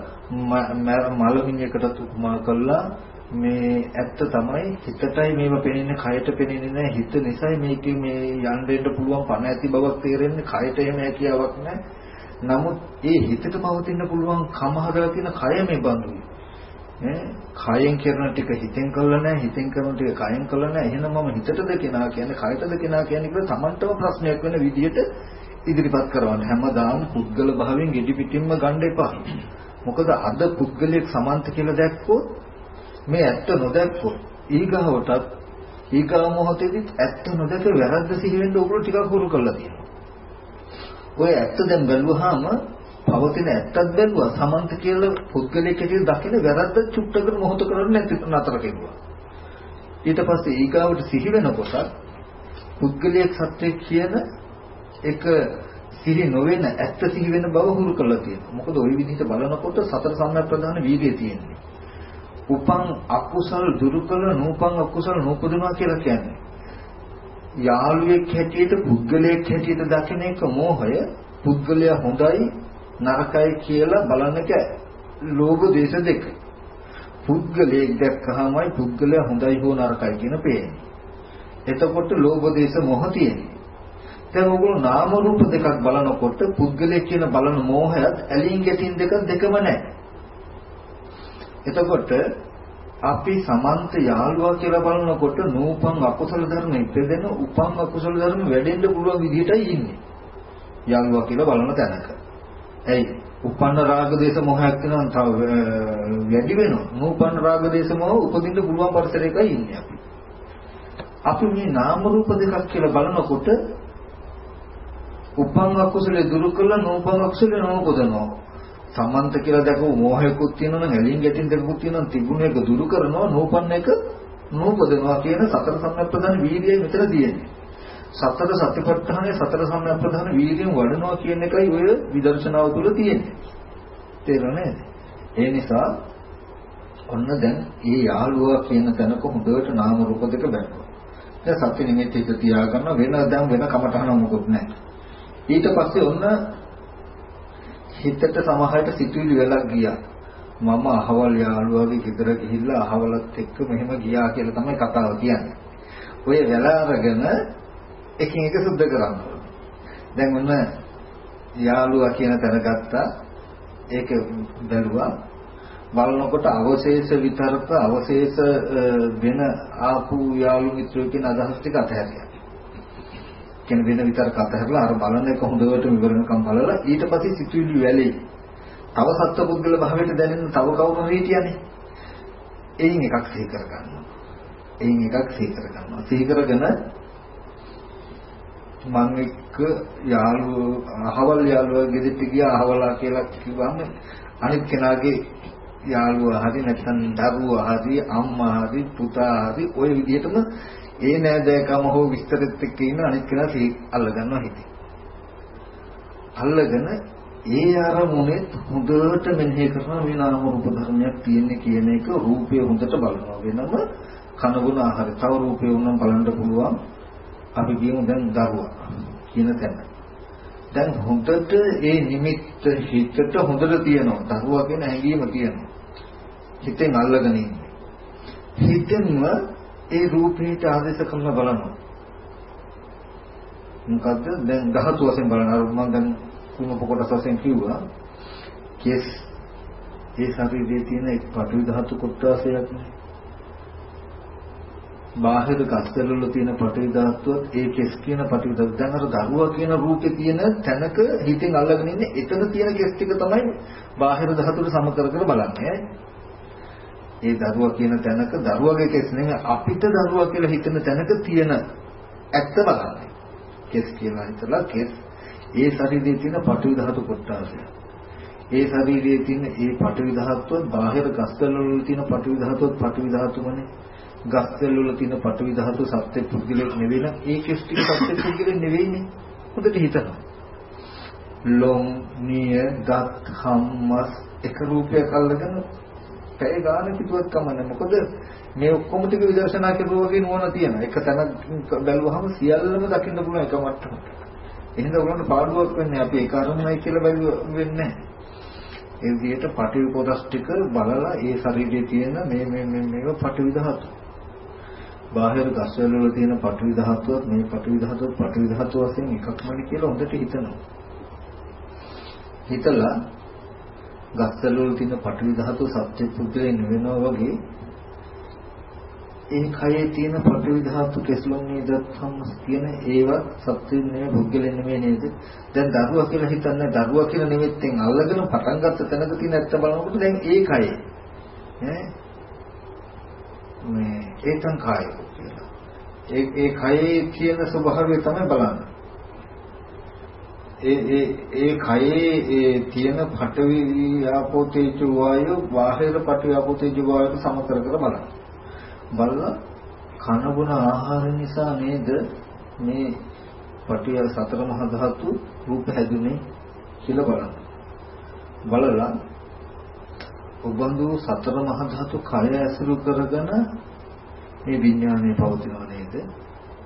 මලමිණියකට උපමා කළා මේ ඇත්ත තමයි. හිතටයි මේව පෙනෙන්නේ කයට පෙනෙන්නේ නැහැ. හිත නිසා මේකේ මේ යන්න දෙන්න පුළුවන් පණ ඇති බවක් තේරෙන්නේ. කයට එහෙම හැකියාවක් නැහැ. නමුත් ඒ හිතට පවතින්න පුළුවන් කම හදලා තියෙන කය මේ බඳුයි. කයෙන් කරන ටික හිතෙන් කළා නැහැ. හිතෙන් කරන ටික කයෙන් කළා නැහැ. එහෙනම් මම හිතටද කෙනා කියන්නේ කයටද කෙනා කියන්නේ කියලා Tamanටම ප්‍රශ්නයක් වෙන විදිහට ඉදිරිපත් කරවන්න. හැමදාම පුද්ගල භාවයෙන් gedi පිටින්ම ගන්න එපා. මොකද අද පුද්ගලයෙක් සමන්ත කියලා දැක්කොත් මේ ඇත්ත නොදැක්කොත් ඊගාවටත් ඊගා මොහොතේදීත් ඇත්ත නොදැක වැරද්ද සිහි වෙන්න උගල ටිකක් හුරු කරලා තියෙනවා ඔය ඇත්ත දැන් බැලුවාම පවතින ඇත්තක් බැලුවා සමන්ත කියලා පුද්ගලයෙක් හැටියට දකින වැරද්ද චුට්ටකට මොහොත කරන්නේ නැති නතර කෙරුවා. ඊට පස්සේ ඊගාවට සිහි වෙනකොට පුද්ගලයෙක් සත්‍යය කියන එක සිහි නොවන ඇත්ත සිහි වෙන බව හුරු කරලා තියෙනවා. මොකද ওই විදිහට බලනකොට සතර සම්‍යක් ප්‍රධාන වීර්යය තියෙන්නේ. උපං අකුසල් දුරු කළ නූපං අකුසල් නූපදිනවා කියලා කියන්නේ. යාළුවෙක් හැටියට පුද්ගලයෙක් හැටියට දකින එක මෝහය පුද්ගලයා හොඳයි නරකයි කියලා බලන්නක ලෝභ දේශ දෙක. පුද්ගලයෙක් දැක්කහමයි පුද්ගලයා හොඳයි හෝ නරකයි කියන පේන්නේ. එතකොට ලෝභ දේශ මොහ තියෙන්නේ. දැන් ඔයගොල්ලෝ නාම රූප දෙකක් බලනකොට පුද්ගලයෙක් කියන බලන මෝහයත් ඇලීම් ගැටීම් දෙක දෙකම නැහැ. එතකොට අපි සමන්ත යාළුවා කියලා බලනකොට නූපන් අකුසල ධර්ම ඉපදෙන උපන් අකුසල ධර්ම වැඩෙන්න පුළුවන් විදිහටයි ඉන්නේ. යාළුවා කියලා බලන තැනක. ඇයි? උපන්න රාග දේශ මොහයක් වෙනවා තව වැඩි වෙනවා. නූපන්න රාග දේශ මොහ උපදින්න පුළුවන් පරිසරයකයි ඉන්නේ අපි. අපි මේ නාම රූප දෙකක් කියලා බලනකොට උපන් අකුසලේ දුරු කළා නූපන් අකුසලේ නෝපදනවා. සම්මන්ත කියලා දැකපු මෝහයකුත් තියෙනවා නම් ඇලින් ගැටින් දෙකකුත් තියෙනවා නම් තිබුණ එක දුරු කරනවා නෝපන්න එක නූපදනවා කියන සතර සම්ප්‍රදාන වීර්යය මෙතන තියෙන්නේ. සතර සතිපට්ඨානයේ සතර සම්ප්‍රදාන වීර්යයෙන් වඩනවා කියන එකයි ඔය විදර්ශනාව තුළ තියෙන්නේ. තේරුණා නේද? ඒ නිසා ඔන්න දැන් මේ යාළුවා කියන තැනක හොඳට නාම රූප දෙක බැලුවා. දැන් සත්‍ය නිමිති එක තියාගන්න වෙන දැන් වෙන කමටහන මොකුත් නැහැ. ඊට පස්සේ ඔන්න හිතට සමහරට සිතුවිලි වෙලක් ගියා. මම අහවල් යාළුවාගේ ගෙදර ගිහිල්ලා අහවලත් එක්ක මෙහෙම ගියා කියලා තමයි කතාව කියන්නේ. ඔය වෙල අරගෙන එකින් එක සුද්ධ කරන්න දැන් ඔන්න යාළුවා කියන තැන ගත්තා. ඒක බැලුවා. බලනකොට අවශේෂ විතරක අවශේෂ වෙන ආපු යාළු මිත්‍රයෝ කියන අදහස් ටික අතහැරියා. කියන වෙන විතරක අතහැරලා අර බලන එක හොඳට විවරණකම් බලලා ඊට පස්සේ සිතුවිලි වැළේ. තව සත්පුද්ගල භාවයට දැනෙන තව කවුරු හරි හිටියනේ. එයින් එකක් සිහි කරගන්නවා. එයින් එකක් සිහි කරගන්නවා. සිහි කරගෙන මම එක්ක යාළුවෝ අහවල් යාළුවා ගෙදරට ගියා අහවලා කියලා කිව්වම අනිත් කෙනාගේ යාළුවා හරි නැත්නම් දරුවා හරි අම්මා හරි පුතා හරි ওই විදිහටම ඒ නෑදෑකම හෝ විස්තරෙත් එක්ක ඉන්න අනිත් කෙනා අල්ල ගන්නවා හිතේ. අල්ලගෙන ඒ ආරමුණෙත් හොඳට මෙනෙහි කරන මේ නාම රූප ධර්මයක් තියෙන්නේ කියන එක රූපය හොඳට බලනවා වෙනම කනගුණ ආහාර තව රූපය වුණනම් බලන්න පුළුවන් අපි කියමු දැන් දරුවා කියන තැන. දැන් හොඳට ඒ නිමිත්ත හිතට හොඳට තියෙනවා. දරුවා කියන හැඟීම තියෙනවා. හිතෙන් අල්ලගෙන ඉන්නේ. හිතෙන්ම ඒ රූපේට ආදේශ කරලා බලනවා. මොකද්ද දැන් ධාතු වශයෙන් බලනවා. මම දැන් කුණප කොටස වශයෙන් කිව්වා. කෙස් ඒ ශරීරයේ තියෙන එක් පටවි ධාතු කොටසයක් නේ. බාහිර ගස්වල තියෙන පටවි ධාතුවත් ඒ කෙස් කියන පටවි ධාතුව දැන් අර දරුවා කියන රූපේ තියෙන තැනක හිතෙන් අල්ලගෙන ඉන්නේ එතන තියෙන කෙස් ටික තමයි බාහිර ධාතුවට සම කර කර බලන්නේ ඒ දරුවා කියන තැනක දරුවගේ කෙස් නෙමෙයි අපිට දරුවා කියලා හිතන තැනක තියෙන ඇත්ත බලන්නේ. කෙස් කියලා හිතලා කෙස් ඒ ශරීරයේ තියෙන පටවි ධාතු කොටාසය. ඒ ශරීරයේ තියෙන ඒ පටවි ධාතුව බාහිර ගස්වල වල තියෙන පටවි ධාතුවත් පටවි ධාතුමනේ. ගස්වල වල තියෙන පටවි ධාතුව සත්‍ය පුද්ගලෙක් නෙවෙයි නම් ඒ කෙස් ටික සත්‍ය පුද්ගලෙක් නෙවෙයිනේ. හොඳට හිතනවා. ලොම් නිය ගත් හම්මස් එක රූපයක් අල්ලගෙන පැය ගානක් හිතුවත් කමන්නේ. මොකද මේ ඔක්කොම ටික විදර්ශනා කරුවා වගේ නුවණ තියෙනවා. එක තැනක් බැලුවහම සියල්ලම දකින්න පුළුවන් එක මට්ටමකට එහෙනම් ඔයගොල්ලන්ට පාඩුවක් වෙන්නේ අපි ඒක අරමුණයි කියලා බැලුව වෙන්නේ නැහැ. ඒ විදිහට පටිවි කොටස් ටික බලලා ඒ ශරීරයේ තියෙන මේ මේ මේ මේව පටිවි ධාතු. බාහිර ගස්වල වල තියෙන පටිවි ධාතුවත් මේ පටිවි ධාතුවත් පටිවි ධාතුව වශයෙන් එකක්මයි කියලා හොඳට හිතනවා. හිතලා ගස්වල වල තියෙන පටිවි ධාතුව සත්‍ය පුද්ගලයන් වෙනවා වගේ ඒ කයේ තියෙන පඨවි ධාතු කෙස්ලොම් නේදත්ම් කියන ඒවා සත්‍ය නෙමෙයි පුද්ගලෙන් නෙමෙයි නේද? දැන් දරුවා කියලා හිතන්නේ දරුවා කියලා නිමිත්තෙන් අල්ලගෙන පටන් ගත්ත තැනක තියෙන ඇත්ත බලනකොට දැන් ඒ කයේ ඈ? මේ ඒතං කාය කියලා. ඒ ඒ කයේ කියන ස්වභාවය තමයි බලන්නේ. ඒ ඒ ඒ කයේ ඒ තියෙන පඨවි ආපෝ තේජෝ වායු බාහිර පඨවි ආපෝ තේජෝ වායු සම කර කර බලන්න බලලා කන බොන ආහාර නිසා නේද මේ පටිය සතර මහා ධාතු රූප හැදුනේ කියලා බලන්න. බලලා ඔබඳු සතර මහා ධාතු කය ඇසුරු කරගෙන මේ විඥානය පවතිනව නේද?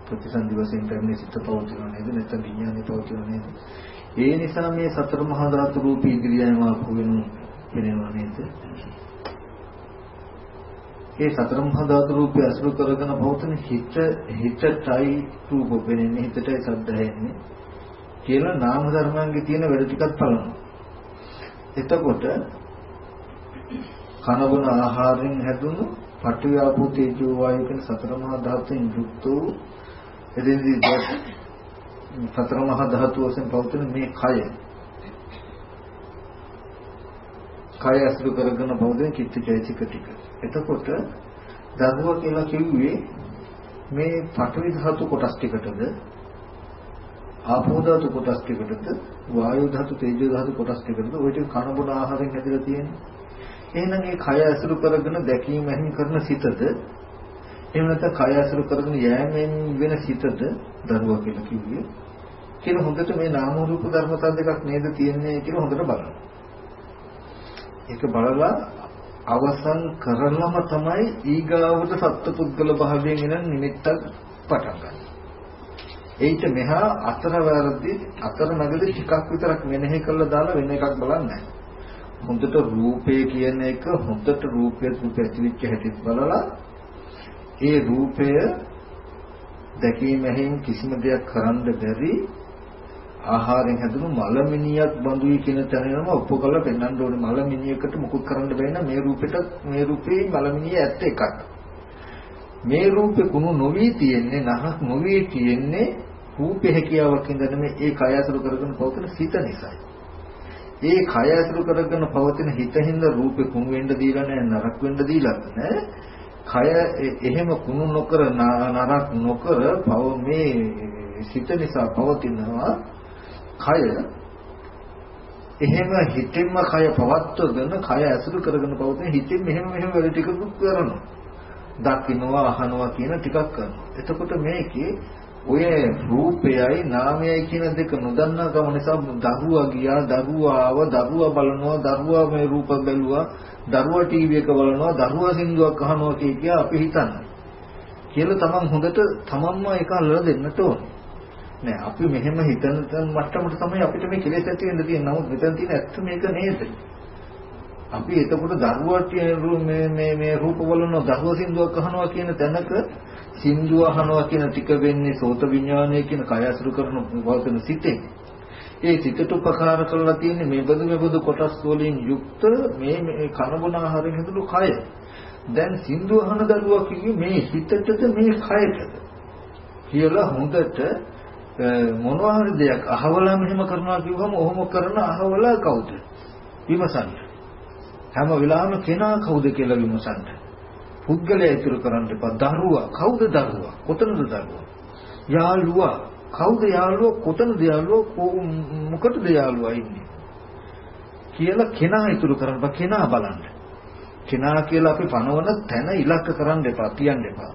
ප්‍රතිසන්දි වශයෙන් කරන්නේ සිත පවතිනව නේද? නැත්නම් විඥානය පවතිනව නේද? ඒ නිසා මේ සතර මහා ධාතු රූප ඉදිරියම ආපු වෙනවා නේද? ඒ සතර මහා ධාතු රූපය අසුර කරගෙන පවතන හිත හිතටයි රූප වෙන්නේ හිතටයි සද්ද ඇහෙන්නේ කියලා නාම ධර්මයන්ගේ තියෙන වැඩ ටිකක් බලනවා. එතකොට කනබුන ආහාරයෙන් හැදුණු පඨවි ආපෝ තේජෝ වායු කියන සතර මහා ධාතුන් යුක්ත වූ එදින්දී සතර මහා ධාතු වශයෙන් පවතින මේ කය කය අසුර කරගෙන පවතින චිත්තචෛතසික ටික. එතකොට දරුවා කියලා කිව්වේ මේ පඨවි ධාතු කොටස් ටිකටද ආපෝ ධාතු කොටස් ටිකටද වායු ධාතු තේජෝ ධාතු කොටස් ටිකටද ওই ටික කන බොන ආහාරයෙන් හැදලා තියෙන්නේ. එහෙනම් මේ කය අසුරු කරගෙන දැකීම ඇහිම් කරන සිතද එහෙම නැත්නම් කය අසුරු කරගෙන යෑමෙන් වෙන සිතද දරුවා කියලා කිව්වේ. කියලා හොඳට මේ නාම රූප ධර්මතා දෙකක් නේද තියෙන්නේ කියලා හොඳට බලන්න. ඒක බලලා අවසන් කරලම තමයි ඊගාවට සත්පුද්ගල භාවයෙන් එන නිමිත්තක් පටන් ගන්න. ඒිට මෙහා අතර වැරදි අතර නැගදී ටිකක් විතරක් මෙනෙහි කරලා දාලා වෙන එකක් බලන්නේ හොඳට රූපය කියන එක හොඳට රූපය රූපය ඇතිවෙච්ච හැටි බලලා ඒ රූපය දැකීමෙන් කිසිම දෙයක් කරන්න බැරි ආහාරයෙන් හැදුණු මලමිනියක් බඳුයි කියන තැනම ඔප්පු කරලා පෙන්වන්න ඕනේ. මලමිනියකට මුකුත් කරන්න බැහැ නම් මේ රූපෙට මේ රූපේ මලමිනිය ඇත්ත එකක්. මේ රූපේ කුණු නොවි තියෙන්නේ නහක් නොවි තියෙන්නේ රූපේ හැකියාවක් ඉඳන් මේ ඒ කය අසුරු කරගෙන පවතින සිත නිසායි. ඒ කය අසුරු කරගෙන පවතින හිතින්ද රූපේ කුණු වෙන්න දීලා නැහැ නරක වෙන්න දීලා නැහැ. කය එහෙම කුණු නොකර නරක නොකර පව මේ සිත නිසා පවතිනවා කය එහෙම හිතෙන්ම කය පවත්වගෙන කය ඇසුරු කරගෙන පවතින හිතෙන් මෙහෙම මෙහෙම වැඩ ටිකකුත් කරනවා. දකින්නවා අහනවා කියන ටිකක් කරනවා. එතකොට මේකේ ඔය රූපයයි නාමයයි කියන දෙක නොදන්නා කම නිසා දරුවා ගියා දරුවා ආව දරුවා බලනවා දරුවා මේ රූප බැලුවා දරුවා ටීවී එක බලනවා දරුවා සින්දුවක් අහනවා කිය අපි හිතන්නේ කියලා තමන් හොඳට තමන්ම ඒක අල්ලලා දෙන්නට ඕනේ නෑ අපි මෙහෙම හිතන මට්ටමට තමයි අපිට මේ කෙලෙස් ඇති වෙන්න තියෙන්නේ. නමුත් මෙතන තියෙන ඇත්ත මේක නේද? අපි එතකොට දරුවට මේ මේ මේ රූප බලන දරුව සින්දුවක් අහනවා කියන තැනක සින්දුව අහනවා කියන ටික වෙන්නේ සෝත විඥානය කියන කය අසුරු කරන වචන සිතේ. ඒ සිතට උපකාර කරලා තියෙන්නේ මේ බඳු මේ බඳු කොටස් වලින් යුක්ත මේ මේ කන බොන ආහාරයෙන් හැදුණු කය. දැන් සින්දු අහන දරුවා කිව්වේ මේ හිතටද මේ කයටද කියලා හොඳට මොනවා හරි දෙයක් අහවලා මෙහෙම කරනවා කිව්වම ඔහොම කරන අහවලා කවුද විමසන්න හැම වෙලාවෙම කෙනා කවුද කියලා විමසන්න පුද්ගලයා ඉතුරු කරන්න එපා. දරුවා. කවුද දරුවා? කොතනද දරුවා? යාළුවා. කවුද යාළුවා? කොතනද යාළුවා? මොකටද යාළුවා ඉන්නේ? කියලා කෙනා ඉතුරු කරන්න එපා. කෙනා බලන්න. කෙනා කියලා අපි පනවන තැන ඉලක්ක කරන්න එපා. තියන්න එපා.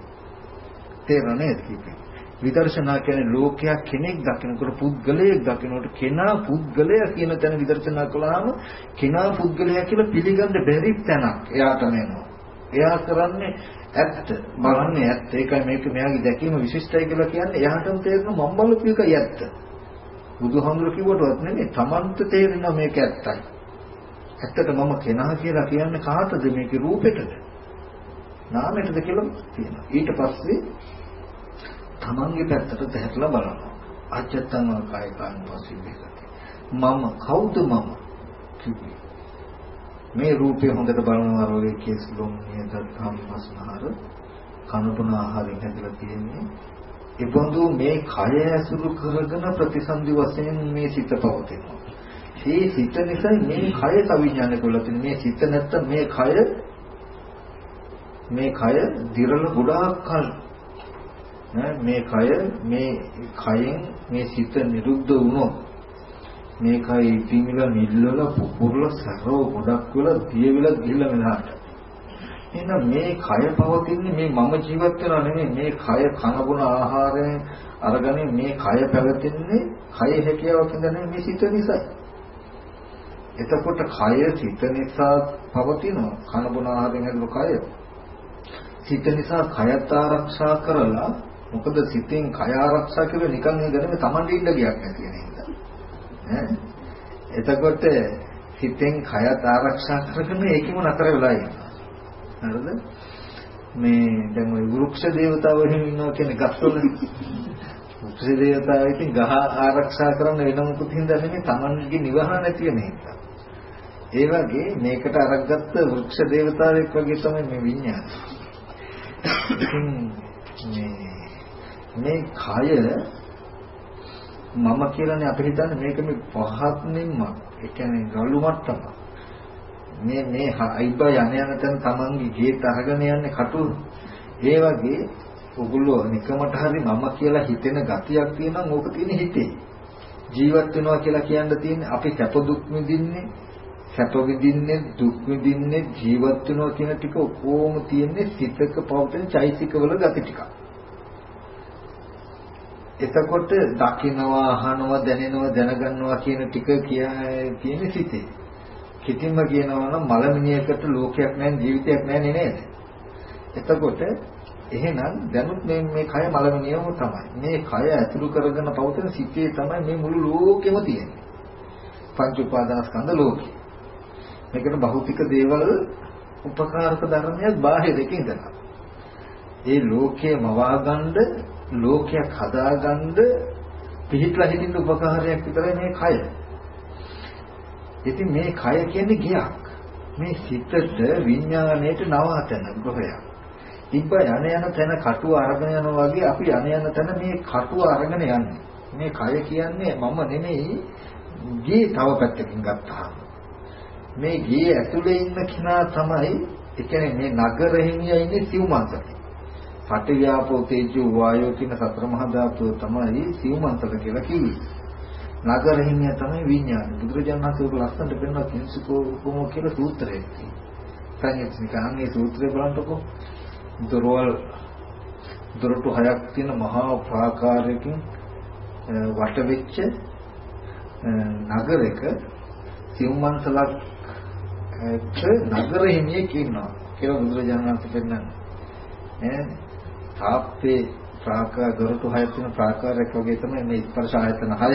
තේරෙන්නේ නේද කිව්වේ විදර්ශනා කියන්නේ ලෝකයක් කෙනෙක් දකිනකොට පුද්ගලයෙක් දකිනකොට කෙනා පුද්ගලයා කියන තැන විදර්ශනා කළාම කෙනා පුද්ගලයා කියලා පිළිගන්න බැරි තැනක් එයාට වෙනවා. එයා කරන්නේ ඇත්ත බලන්නේ ඇත්ත. ඒකයි මේක මෙයාගේ දැකීම විශිෂ්ටයි කියලා කියන්නේ එයාටම තේරෙන මම බලපු එකයි ඇත්ත. බුදුහාමුදුර කිව්වටවත් නෙමෙයි Tamanට තේරෙනවා මේක ඇත්තයි. ඇත්තට මම කෙනා කියලා කියන්නේ කාටද මේකේ රූපෙටද? නාමයටද කියලා තියෙනවා. ඊට පස්සේ තමන්ගේ පැත්තට දැහැටලා බලනවා. අජත්තං කාය කායන පස්සේ මම කවුද මම කිව්වේ. මේ රූපය හොඳට බලනවා වගේ කේස් ලොම් නියත සම්පස්නහර කනපුන ආහාරයෙන් හැදලා තියෙන්නේ. ඒබඳු මේ කය ඇසුරු කරගෙන ප්‍රතිසන්දි වශයෙන් මේ සිත පවතිනවා. මේ සිත නිසා මේ කය කවිඥාන කරලා තියෙන මේ සිත නැත්තම් මේ කය මේ කය දිරල ගොඩාක් කල් මේ කය මේ කයෙන් මේ සිත නිරුද්ධ වුණොත් මේ කය ඉතිමිලා නිල්ලලා පුපුරලා සරව ගොඩක් වෙලා දියවිලා ගිහිල්ලා මෙහාට. එහෙනම් මේ කය පවතින්නේ මේ මම ජීවත් වෙනා නෙමෙයි මේ කය කන බොන ආහාරයෙන් අරගෙන මේ කය පැවතින්නේ කය හැකියාවක් ඉඳන් මේ සිත නිසා. එතකොට කය සිත නිසා පවතිනවා කන බොන ආහාරයෙන් හැදුණු කය. සිත නිසා කයත් ආරක්ෂා කරලා මොකද සිතෙන් කය ආරක්ෂා කරලා නිකන් නෙවෙයි තමන්ට ඉන්න ගියක් නැති වෙන හින්දා. ඈ එතකොට සිතෙන් කයත් ආරක්ෂා කරගෙන ඒකෙම නතර වෙලා ඉන්නවා. හරිද? මේ දැන් ওই වෘක්ෂ දේවතාවෝ එහෙම ඉන්නවා කියන්නේ ගස්වල වෘක්ෂ දේවතාවෝ ඉතින් ගහ ආරක්ෂා කරන වෙන මොකුත් හින්දා නෙමෙයි තමන්ගේ නිවහන නැති වෙන හින්දා. ඒ වගේ මේකට අරගත්ත වෘක්ෂ දේවතාවෙක් වගේ තමයි මේ විඤ්ඤාණය. මේ මේ කය මම කියලානේ අපි හිතන්නේ මේක මේ පහත් නිම්ම ඒ කියන්නේ ගලු මට්ටම මේ මේ අයිබ යන යන තැන තමන්ගේ ජීවිත අරගෙන යන්නේ කටුව ඒ වගේ ඔගොල්ලෝ නිකමට හරි මම කියලා හිතෙන ගතියක් තියෙනවා ඕක තියෙන හිතේ. ජීවත් වෙනවා කියලා කියන්න තියෙන්නේ අපි සැප දුක් විඳින්නේ සැප විඳින්නේ දුක් විඳින්නේ ජීවත් වෙනවා කියන ටික ඔක්කොම තියෙන්නේ සිතක පවතින චෛසිකවල ගති ටිකක්. එතකොට දකින්නවා අහනවා දැනෙනවා දැනගන්නවා කියන ටික කියන්නේ සිතේ. කිතින්ම කියනවා නම් මලමිනියකට ලෝකයක් නැහැ ජීවිතයක් නැහැ නේද? එතකොට එහෙනම් දැනුත් මේ මේ කය මලමිනියම තමයි. මේ කය ඇතුළු කරගෙන පවතින සිතේ තමයි මේ මුළු ලෝකෙම තියෙන්නේ. පංච උපාදානස්කන්ධ ලෝකේ. මේකට භෞතික දේවල් උපකාරක ධර්මයක් බාහිර දෙකේ ඉඳලා. ඒ ලෝකයේ මවා ගන්න ලෝකයක් හදාගන්න පිහිටලා හිටින්න උපකාරයක් විතරයි මේ කය. ඉතින් මේ කය කියන්නේ ගියක්. මේ සිතට විඥාණයට නවාතන ගෘහයක්. ඉබ්බ යන යන තැන කටුව අරගෙන යනවා වගේ අපි යන යන තැන මේ කටුව අරගෙන යන්නේ. මේ කය කියන්නේ මම නෙමෙයි ගේ තව පැත්තකින් ගත්තාම. මේ ගේ ඇතුලේ ඉන්න කෙනා තමයි ඒ කියන්නේ මේ නගර හිමියා ඉන්නේ සිව්මන්සලේ. පටිව්‍යාපෝ තේජෝ වායෝ කියන සතර මහා ධාතුව තමයි සිව්මන්තක කියලා කිව්වේ. නගර හිමිය තමයි විඥාන. බුදුරජාණන් වහන්සේ ඔබ ලස්සනට පෙන්නන කිංසුකෝ උපමෝ කියලා සූත්‍රයක් තියෙනවා. සංයුත්නිකාන් මේ සූත්‍රය බලන්නකො. දොරවල් දොරටු හයක් තියෙන මහා ප්‍රාකාරයකින් වට වෙච්ච නගරයක සිව්මන්තලක් නගර හිමියෙක් ඉන්නවා කියලා බුදුරජාණන් වහන්සේ පෙන්නන්නේ. ඈ තාප්පේ ප්‍රාකාර දොරටු හය තියෙන ප්‍රාකාරයක් වගේ තමයි මේ ස්පර්ශ ආයතන හය.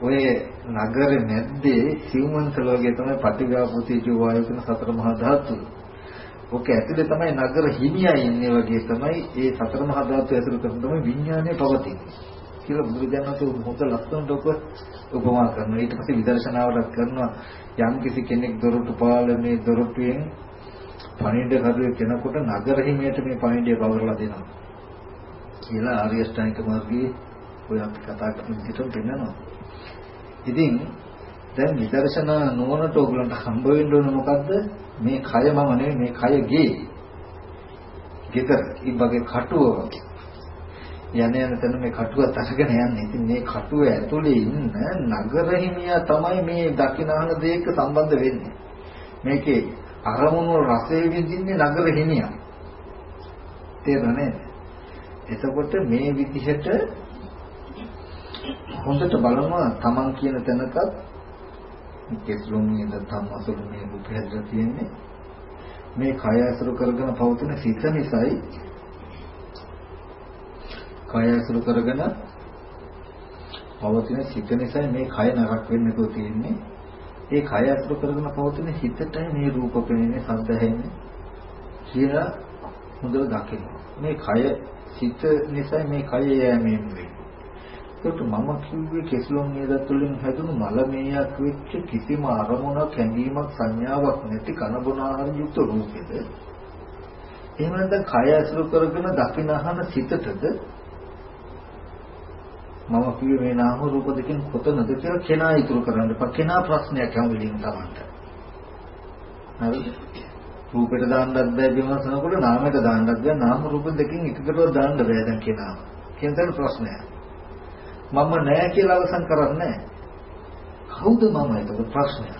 ඔය නගරේ නැද්දේ සිව්මන්තල වගේ තමයි පටිඝාපෝති ජීවායු කියන සතර මහා ධාතු. ඔක ඇතුලේ තමයි නගර හිමියා ඉන්නේ වගේ තමයි ඒ සතර මහා ධාතු ඇතුළත තමයි විඥානය පවතින්නේ. කියලා බුදුරජාණන් වහන්සේ මොකද ලස්සනට ඔක උපමා කරනවා. ඊට පස්සේ විදර්ශනාවලත් කරනවා යම් කිසි කෙනෙක් දොරටු පාලනේ දොරටුවෙන් පණිවිඩ කරුවේ කෙනෙකුට නගර හිමියට මේ පණිවිඩය පවරලා දෙනවා. කියලා ආර්ය අෂ්ටාංගික මාර්ගයේ ඔය අපි කතා කරන විදිහට පෙන්නනවා. ඉතින් දැන් විදර්ශනා නුවණට ඕගලන්ට හම්බ වෙන්න ඕන මොකද්ද? මේ කය මම නෙවෙයි මේ කය ගේ. ගෙදර ඉබ්බගේ කටුව යන යන තැන මේ කටුවත් අරගෙන යන්නේ. ඉතින් මේ කටුව ඇතුලේ ඉන්න නගර හිමියා තමයි මේ දකිනාන දෙයක සම්බන්ධ වෙන්නේ. මේකේ අරමුණු රසය විඳින්නේ නගර හිමියා. තේරුණා නේද? එතකොට මේ විදිහට හොඳට බලමු තමන් කියන තැනකත් කෙස්ලොම්නියද තමසලුනේ රූපයද තියෙන්නේ මේ කය අසුරු කරගෙන පවතින සිත නිසායි කය අසුරු කරගෙන පවතින සිත නිසායි මේ කය නරක වෙන්නේ කො තියෙන්නේ ඒ කය අසුරු කරගෙන පවතින හිතටයි මේ රූප පෙනෙන්නේ ශබ්ද ඇහෙන්නේ කියලා හොඳට දකින්න මේ කය සිත නිසා මේ කය යෑමෙන් වෙන්නේ. ඒකට මම කිව්වේ කෙස්ලොම් නේද තුළින් හැදුණු මලමේයක් වෙච්ච කිසිම අරමුණක් හැඟීමක් සංඥාවක් නැති කනබුන ආහාර යුක්ත රූපෙද එහෙම නැත්නම් කය ඇසුරු කරගෙන දකිනහන සිතටද මම කිව්වේ මේ නාම රූප දෙකෙන් කොතනද කියලා කෙනා ඉතුරු කරන්න එපා. කෙනා ප්‍රශ්නයක් හැම වෙලින් තමන්ට හරිද රූපෙට දාන්නත් බෑ විමසනකොට නාමයට දාන්නත් බෑ. නාම රූප දෙකෙන් එකකටවත් දාන්න බෑ දැන් කියනවා. කියන තැන ප්‍රශ්නය. මම නෑ කියලා අවසන් කරන්නේ කවුද මම? එතකොට ප්‍රශ්නය.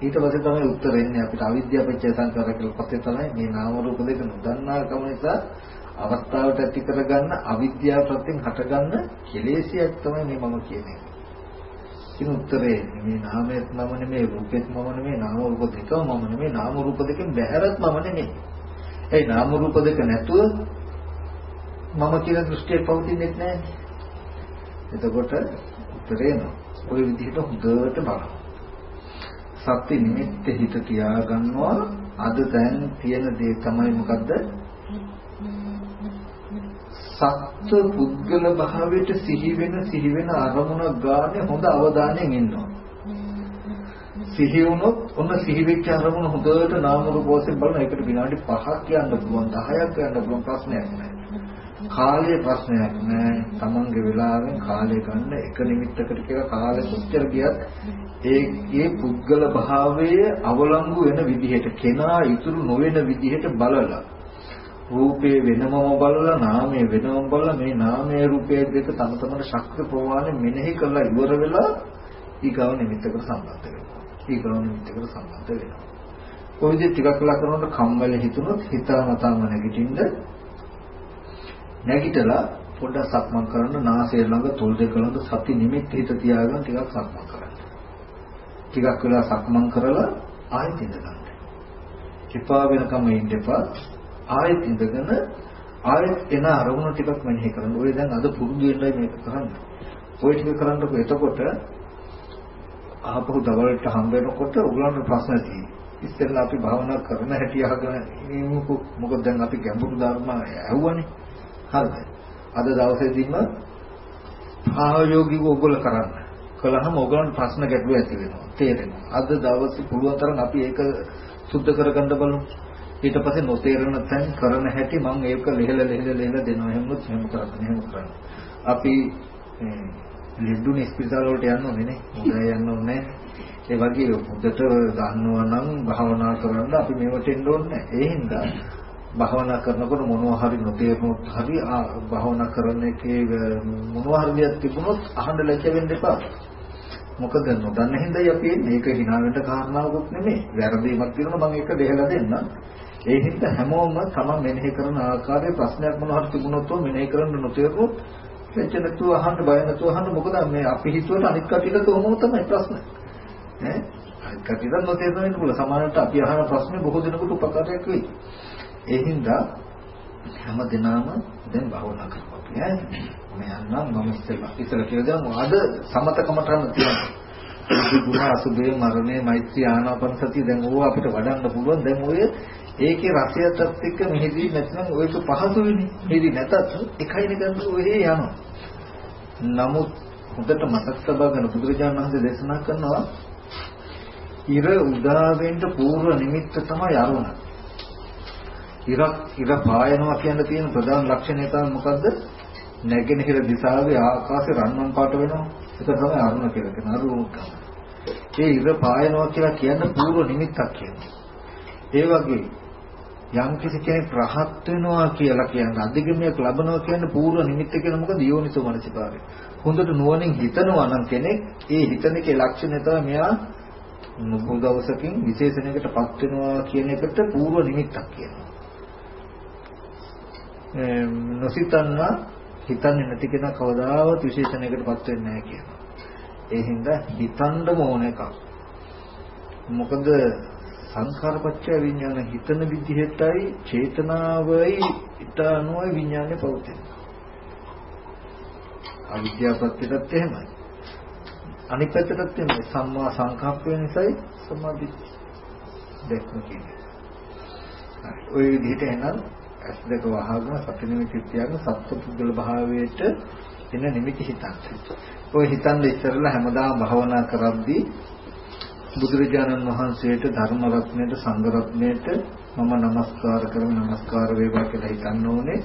ඊට පස්සේ තමයි උත්තර එන්නේ අපිට. අවිද්‍යාව පත්‍ය සංකාර කියලා පස්සේ තමයි මේ නාම රූප දෙක නොදන්නා කම නිසා අවස්ථාවට ඇති කරගන්න අවිද්‍යාව ප්‍රත්‍යයෙන් හටගන්න කෙලෙසියක් තමයි මේ මම කියන්නේ. කියන උත්තරේ මේ නාමයත් මම නෙමෙයි රූපෙත් මම නෙමෙයි නාම රූප දෙකම මම නෙමෙයි නාම රූප දෙකෙන් බැහැරත් මම නෙමෙයි. ඒ නාම රූප දෙක නැතුව මම කියන දෘෂ්ටිය පවතින්නේ නැහැ. එතකොට උත්තරේ නෝ. ওই විදිහට හොඳට බලන්න. සත්‍ය නිමිත්ත හිත තියාගන්නවා අද දැන් තියෙන දේ තමයි මොකද්ද? සත්ත්ව පුද්ගල භාවයට සිහි වෙන සිහි වෙන අරමුණ ගානේ හොඳ අවධානයෙන් ඉන්නවා. සිහි වුණොත් ඔන්න සිහි වෙච්ච අරමුණ හොඳට නාම රූප වශයෙන් බලන එකට විනාඩි 5ක් යන්න පුළුවන් 10ක් යන්න පුළුවන් ප්‍රශ්නයක් නෑ. කාලයේ ප්‍රශ්නයක් නෑ. Tamange වෙලාවෙන් කාලය ගන්න එක නිමිත්තකට කියලා කාලෙ කොච්චර ගියත් ඒකේ පුද්ගල භාවයේ අවලංගු වෙන විදිහට කෙනා ඉතුරු නොවන විදිහට බලලා රූපේ වෙනමම බලලා නාමයේ වෙනමම බලලා මේ නාමයේ රූපයේ දෙක තම තමට ශක්ති ප්‍රවාහය මෙනෙහි කරලා ඉවර වෙලා ඊගව නිමිත්තකට සම්බන්ධ වෙනවා. ඊගව නිමිත්තකට සම්බන්ධ වෙනවා. කොයිද ටිකක් කළා කරනකොට කම්මැලි හිතුනොත් හිතාමතාම නැගිටින්න නැගිටලා පොඩ්ඩක් සක්මන් කරන්න නාසය ළඟ තොල් දෙක ළඟ සති නිමිත්ත හිත තියාගෙන ටිකක් සක්මන් කරන්න. ටිකක් වෙලා සක්මන් කරලා ආයෙත් ඉඳගන්න. එපා වෙනකම් ඉන්න එපා. ආයෙත් ඉඳගෙන ආයෙත් එන අරමුණ ටිකක් මෙනෙහි කරන්න. ඔය දැන් අද පුරුදු වෙන්නයි මේක කරන්නේ. ඔය ටික කරන්නකො එතකොට ආපහු දවල්ට හම්බ වෙනකොට උගලන්ට ප්‍රශ්න තියෙනවා. ඉස්සෙල්ලා අපි භාවනා කරන හැටි අහගෙන ඉමුකෝ මොකද දැන් අපි ගැඹුරු ධර්ම ඇහුවනේ. හරිද? අද දවසේදීම ආයෝගික ඔයගොල්ලෝ කරන්න. කළාම ඔයගලන්ට ප්‍රශ්න ගැටලු ඇති වෙනවා. තේරෙනවා. අද දවසේ පුළුවන් තරම් අපි ඒක සුද්ධ කරගන්න බලමු. ඊට පස්සේ නොතේරෙන තැන් කරන හැටි මම ඒක ලෙහෙල ලෙහෙල ලෙහෙල දෙනවා. එහෙමත් එහෙම කරන්නේ එහෙම කරන්නේ. අපි ලෙඩුනේ ස්පිරිතාල වලට යන්න ඕනේ නේ. මුදා යන්න ඕනේ. ඒ වගේ හොඳට දන්නවා නම් භාවනා කරන්න අපි මේවට එන්න ඕනේ. ඒ හින්දා භාවනා කරනකොට මොනවා හරි නොතේරුනොත් හරි භාවනා කරන එකේ මොනවා හරි දෙයක් තිබුණොත් අහන්න ලැජ්ජ වෙන්න එපා. මොකද නොදන්න හින්දායි අපි මේක hinaවට කාරණාවකුත් නෙමෙයි. වැරදීමක් තියෙනවා මම ඒක දෙහලා දෙන්නම්. ඒ හින්දා හැමෝම තමන් මෙනෙහි කරන ආකාරයේ ප්‍රශ්නයක් මොනවා හරි තිබුණොත් මෙනෙහි කරන්න නොතේරුවොත් මෙච්චර නැතුව අහන්න බය නැතුව අහන්න මොකද මේ අපි හිතුවට අනිත් කටියට තෝමම තමයි ප්‍රශ්න. ඈ? අනිත් කටියට නොතේරෙන වෙන්න පුළුවන් සමහරවිට අපි අහන ප්‍රශ්නේ බොහෝ දෙනෙකුට උපකාරයක් වෙයි. ඒ හින්දා හැම දිනම දැන් භාවනා කරමු අපි ඈ? මම යන්නම් මම ඉස්සෙල්ලා ඉස්සෙල්ලා කියලා දැන් අද සමතකමටම තියෙනවා. ගුණ අසුබේ මරණය මෛත්‍රී ආනාපාන සතිය දැන් ඕවා අපිට වඩන්න පුළුවන්. දැන් ඔය ඒකේ රසයටත් එක්ක මෙහිදී නැත්නම් ඔයක පහසු වෙන්නේ. මෙහිදී නැතත් එකයිනේ ගන්න ඔය යනවා. නමුත් හොඳට මතක තබාගෙන බුදුරජාණන් වහන්සේ දේශනා කරනවා ඉර උදා වෙන්න පූර්ව නිමිත්ත තමයි අරුණ. ඉර ඉර පායනවා කියන තියෙන ප්‍රධාන ලක්ෂණය තමයි මොකද්ද? නැගෙනහිර දිශාවේ ආකාශය රන්වන් පාට වෙනවා. ඒක තමයි අරුණ කියලා කියන අරුණක. ඒ ඉර පායනවා කියලා කියන්නේ පූර්ව නිමිත්තක් කියන්නේ. ඒ වගේ යම් කිසි කෙනෙක් රහත් වෙනවා කියලා කියන්නේ අධිගමයක් ලබනවා කියන්නේ පූර්ව නිමිත්ත කියන මොකද යෝනිසෝ මනසිකාරය. හොඳට නුවණින් හිතනවා නම් කෙනෙක් ඒ හිතන එකේ ලක්ෂණය තමයි මෙයා නුඹ දවසකින් විශේෂණයකටපත් වෙනවා කියන එකට පූර්ව නිමිත්තක් කියනවා. නොසිතන්න හිතන්නේ නැති කෙනා කවදාවත් විශේෂණයකටපත් වෙන්නේ නැහැ කියනවා. ඒ හින්දා හිතන්නම ඕන එකක්. මොකද සංඛාරපච්චය විඥාන හිතන විදිහටයි චේතනාවයි ඊට අනුවයි විඥානේ පවතින. අවිද්‍යාවපත්‍යයත් එහෙමයි. අනිත් පැත්තටත් එහෙමයි. සම්මා සංකප්පය නිසායි සමාධි දැක්ම කියන්නේ. ඔය විදිහට එහෙනම් ඇස් දෙක වහගෙන සති නිමිති තියාගෙන සත්පුද්ගල භාවයට එන නිමිති හිතන්න. ඔය හිතන්න ඉස්සරලා හැමදාම භාවනා කරද්දී බුදුරජාණන් වහන්සේට ධර්ම රත්නයට සංඝ රත්නයට මම নমස්කාර කරමි নমස්කාර වේවා කියලා හිතන්න ඕනේ.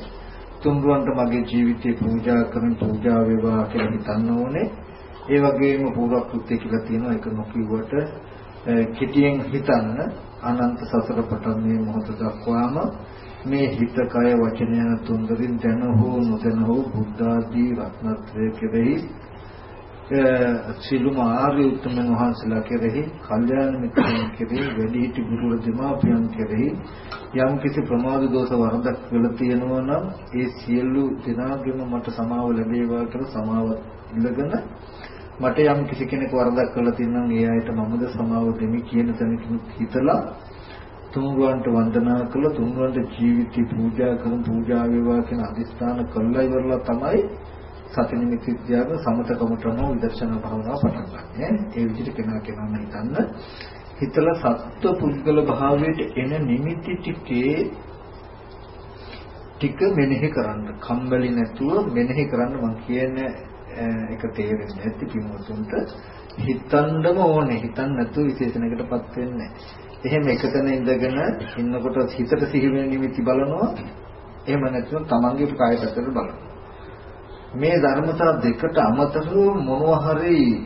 තුන්රුවන්ට මගේ ජීවිතේ පූජා කරමින් පූජා වේවා කියලා හිතන්න ඕනේ. ඒ වගේම පූර්වකෘත්‍ය කියලා තියෙනවා ඒක නොකියුවට කිටියෙන් හිතන්න අනන්ත සසර පටන් මේ මොහොත දක්වාම මේ හිත කය වචනය තුන්දරින් දැන හෝ නොදැන හෝ බුද්ධ ආදී රත්නත්‍රය කෙරෙහි සිළුම ආර්ය උත්තමයන් වහන්සේලා කෙරෙහි, කල්යාණ මිත්‍රයන් කෙරෙහි, වැඩිහිටි ගුරු දෙමාපියන් කෙරෙහි යම් කිසි ප්‍රමාද දෝෂ වරදක් වෙලා තියෙනවා නම් ඒ සියලු දෙනාගේම මට සමාව ලැබේවා කියලා සමාව ඉල්ලගෙන මට යම් කිසි කෙනෙක් වරදක් කළා තියෙනවා නම් ඒ අයට මමද සමාව දෙමි කියන තැනකින් හිතලා තුන්වන්ට වන්දනා කළ. තුන්වන්ට ජීවිතය පූජා කරන පූජා වේවා කියන අදිස්ථාන කළා ඉවරලා තමයි සති නිමිති ධ්‍යාන සමතකමටම විදර්ශනා භාවනාව පටන් ගන්න. ඒ විදිහට කෙනා කෙනාම හිතන්න හිතලා සත්ව පුද්ගල භාවයට එන නිමිති ටිකේ ටික මෙනෙහි කරන්න. කම්බලි නැතුව මෙනෙහි කරන්න මම කියන එක තේරෙන්නේ නැති කිමුතුන්ට හිතන්නම ඕනේ. හිතන්න නැතුව විශේෂණයකටපත් වෙන්නේ එහෙම එකතන ඉඳගෙන ඉන්නකොට හිතට සිහි වෙන නිමිති බලනවා. එහෙම නැත්නම් තමන්ගේ කායයට බලනවා. මේ ධර්මතා දෙකට අමතරව මොනවා හරි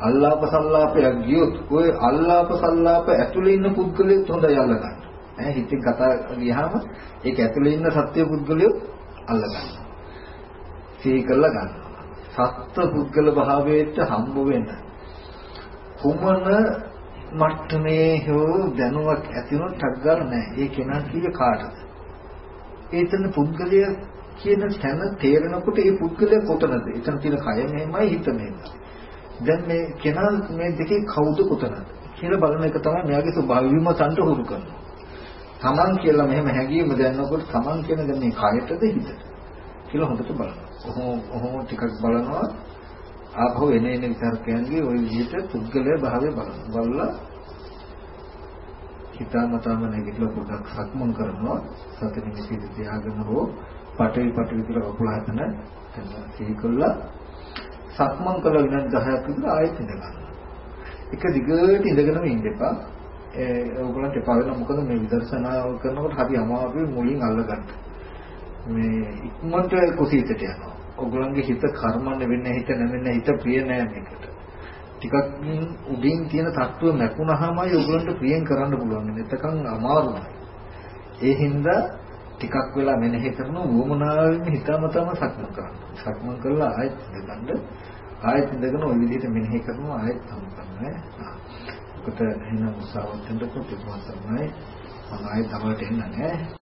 අල්ලාප සල්ලාපයක් ගියොත් ඔය අල්ලාප සල්ලාප ඇතුලේ ඉන්න පුද්ගලයෙක් හොඳයි අල්ලගන්න. ඈ හිතින් කතා ගියාම ඒක ඇතුලේ ඉන්න සත්‍ය පුද්ගලයෙක් අල්ලගන්න. සිහි කරලා ගන්න. සත්ත්ව පුද්ගල භාවයට හම්බ වෙන කුමන මට්ටමේ හෝ දැනුවක් ඇතිවෙනට ටක් ගන්න නැහැ. ඒ කෙනා කියේ කාටද? ඒතන පුද්ගලයා කියන තැන තේරෙනකොට ඒ පුද්ගලයා කොතනද? එතන තියෙන කය මෙහෙමයි හිත මෙහෙමයි. දැන් මේ කෙනා මේ දෙකේ කවුද කොතනද කියලා බලන එක තමයි මෙයාගේ ස්වභාව විමසන්ට හුරු කරනවා. Taman කියලා මෙහෙම හැඟීම දැනනකොට Taman කියන දැන් මේ කයටද හිතට කියලා හොඳට බලනවා. ඔහොම ඔහොම ටිකක් බලනවා. ආපහු එන එන විතරකයන්ගේ ওই විදිහට පුද්ගලයා භාවය බලනවා. බලලා හිතාමතාම නැගිටලා පොඩ්ඩක් සක්මන් කරනවා. සති නිමිති තියාගෙන හෝ පටවි පටවි කියලා කකුල හදන සිහි කළා සක්මන් කළ විනාඩි 10ක් විතර ආයෙත් ඉඳ ගන්න. එක දිගට ඉඳගෙනම ඉන්න එපා. ඒ ඕගොල්ලන්ට එපා වෙනවා මොකද මේ විදර්ශනාව කරනකොට හරි අමාරුයි මුලින් අල්ලගන්න. මේ ඉක්මනට කුසීතට යනවා. ඕගොල්ලන්ගේ හිත කර්මන්නේ වෙන්නේ හිත නැමෙන්නේ හිත ප්‍රිය නෑ මේකට. ටිකක් උඩින් තියෙන තත්ත්ව නැකුණාමයි ඕගොල්ලන්ට ප්‍රියෙන් කරන්න පුළුවන්. නැතකන් අමාරුයි. ඒ හින්දා ටිකක් වෙලා මෙනෙහි කරන වුමනාවෙන් හිතමතම සක්මන් කරනවා. සක්මන් කරලා ආයෙත් ඉඳගන්න ආයෙත් ඉඳගෙන ওই විදිහට මෙනෙහි කරනවා ආයෙත් සම්පන්නයි. ඔකට එහෙනම් උත්සාහවත් වෙන්න කොට ඉක්මනට තමයි මම ආයෙත් තමයි එන්නේ නැහැ.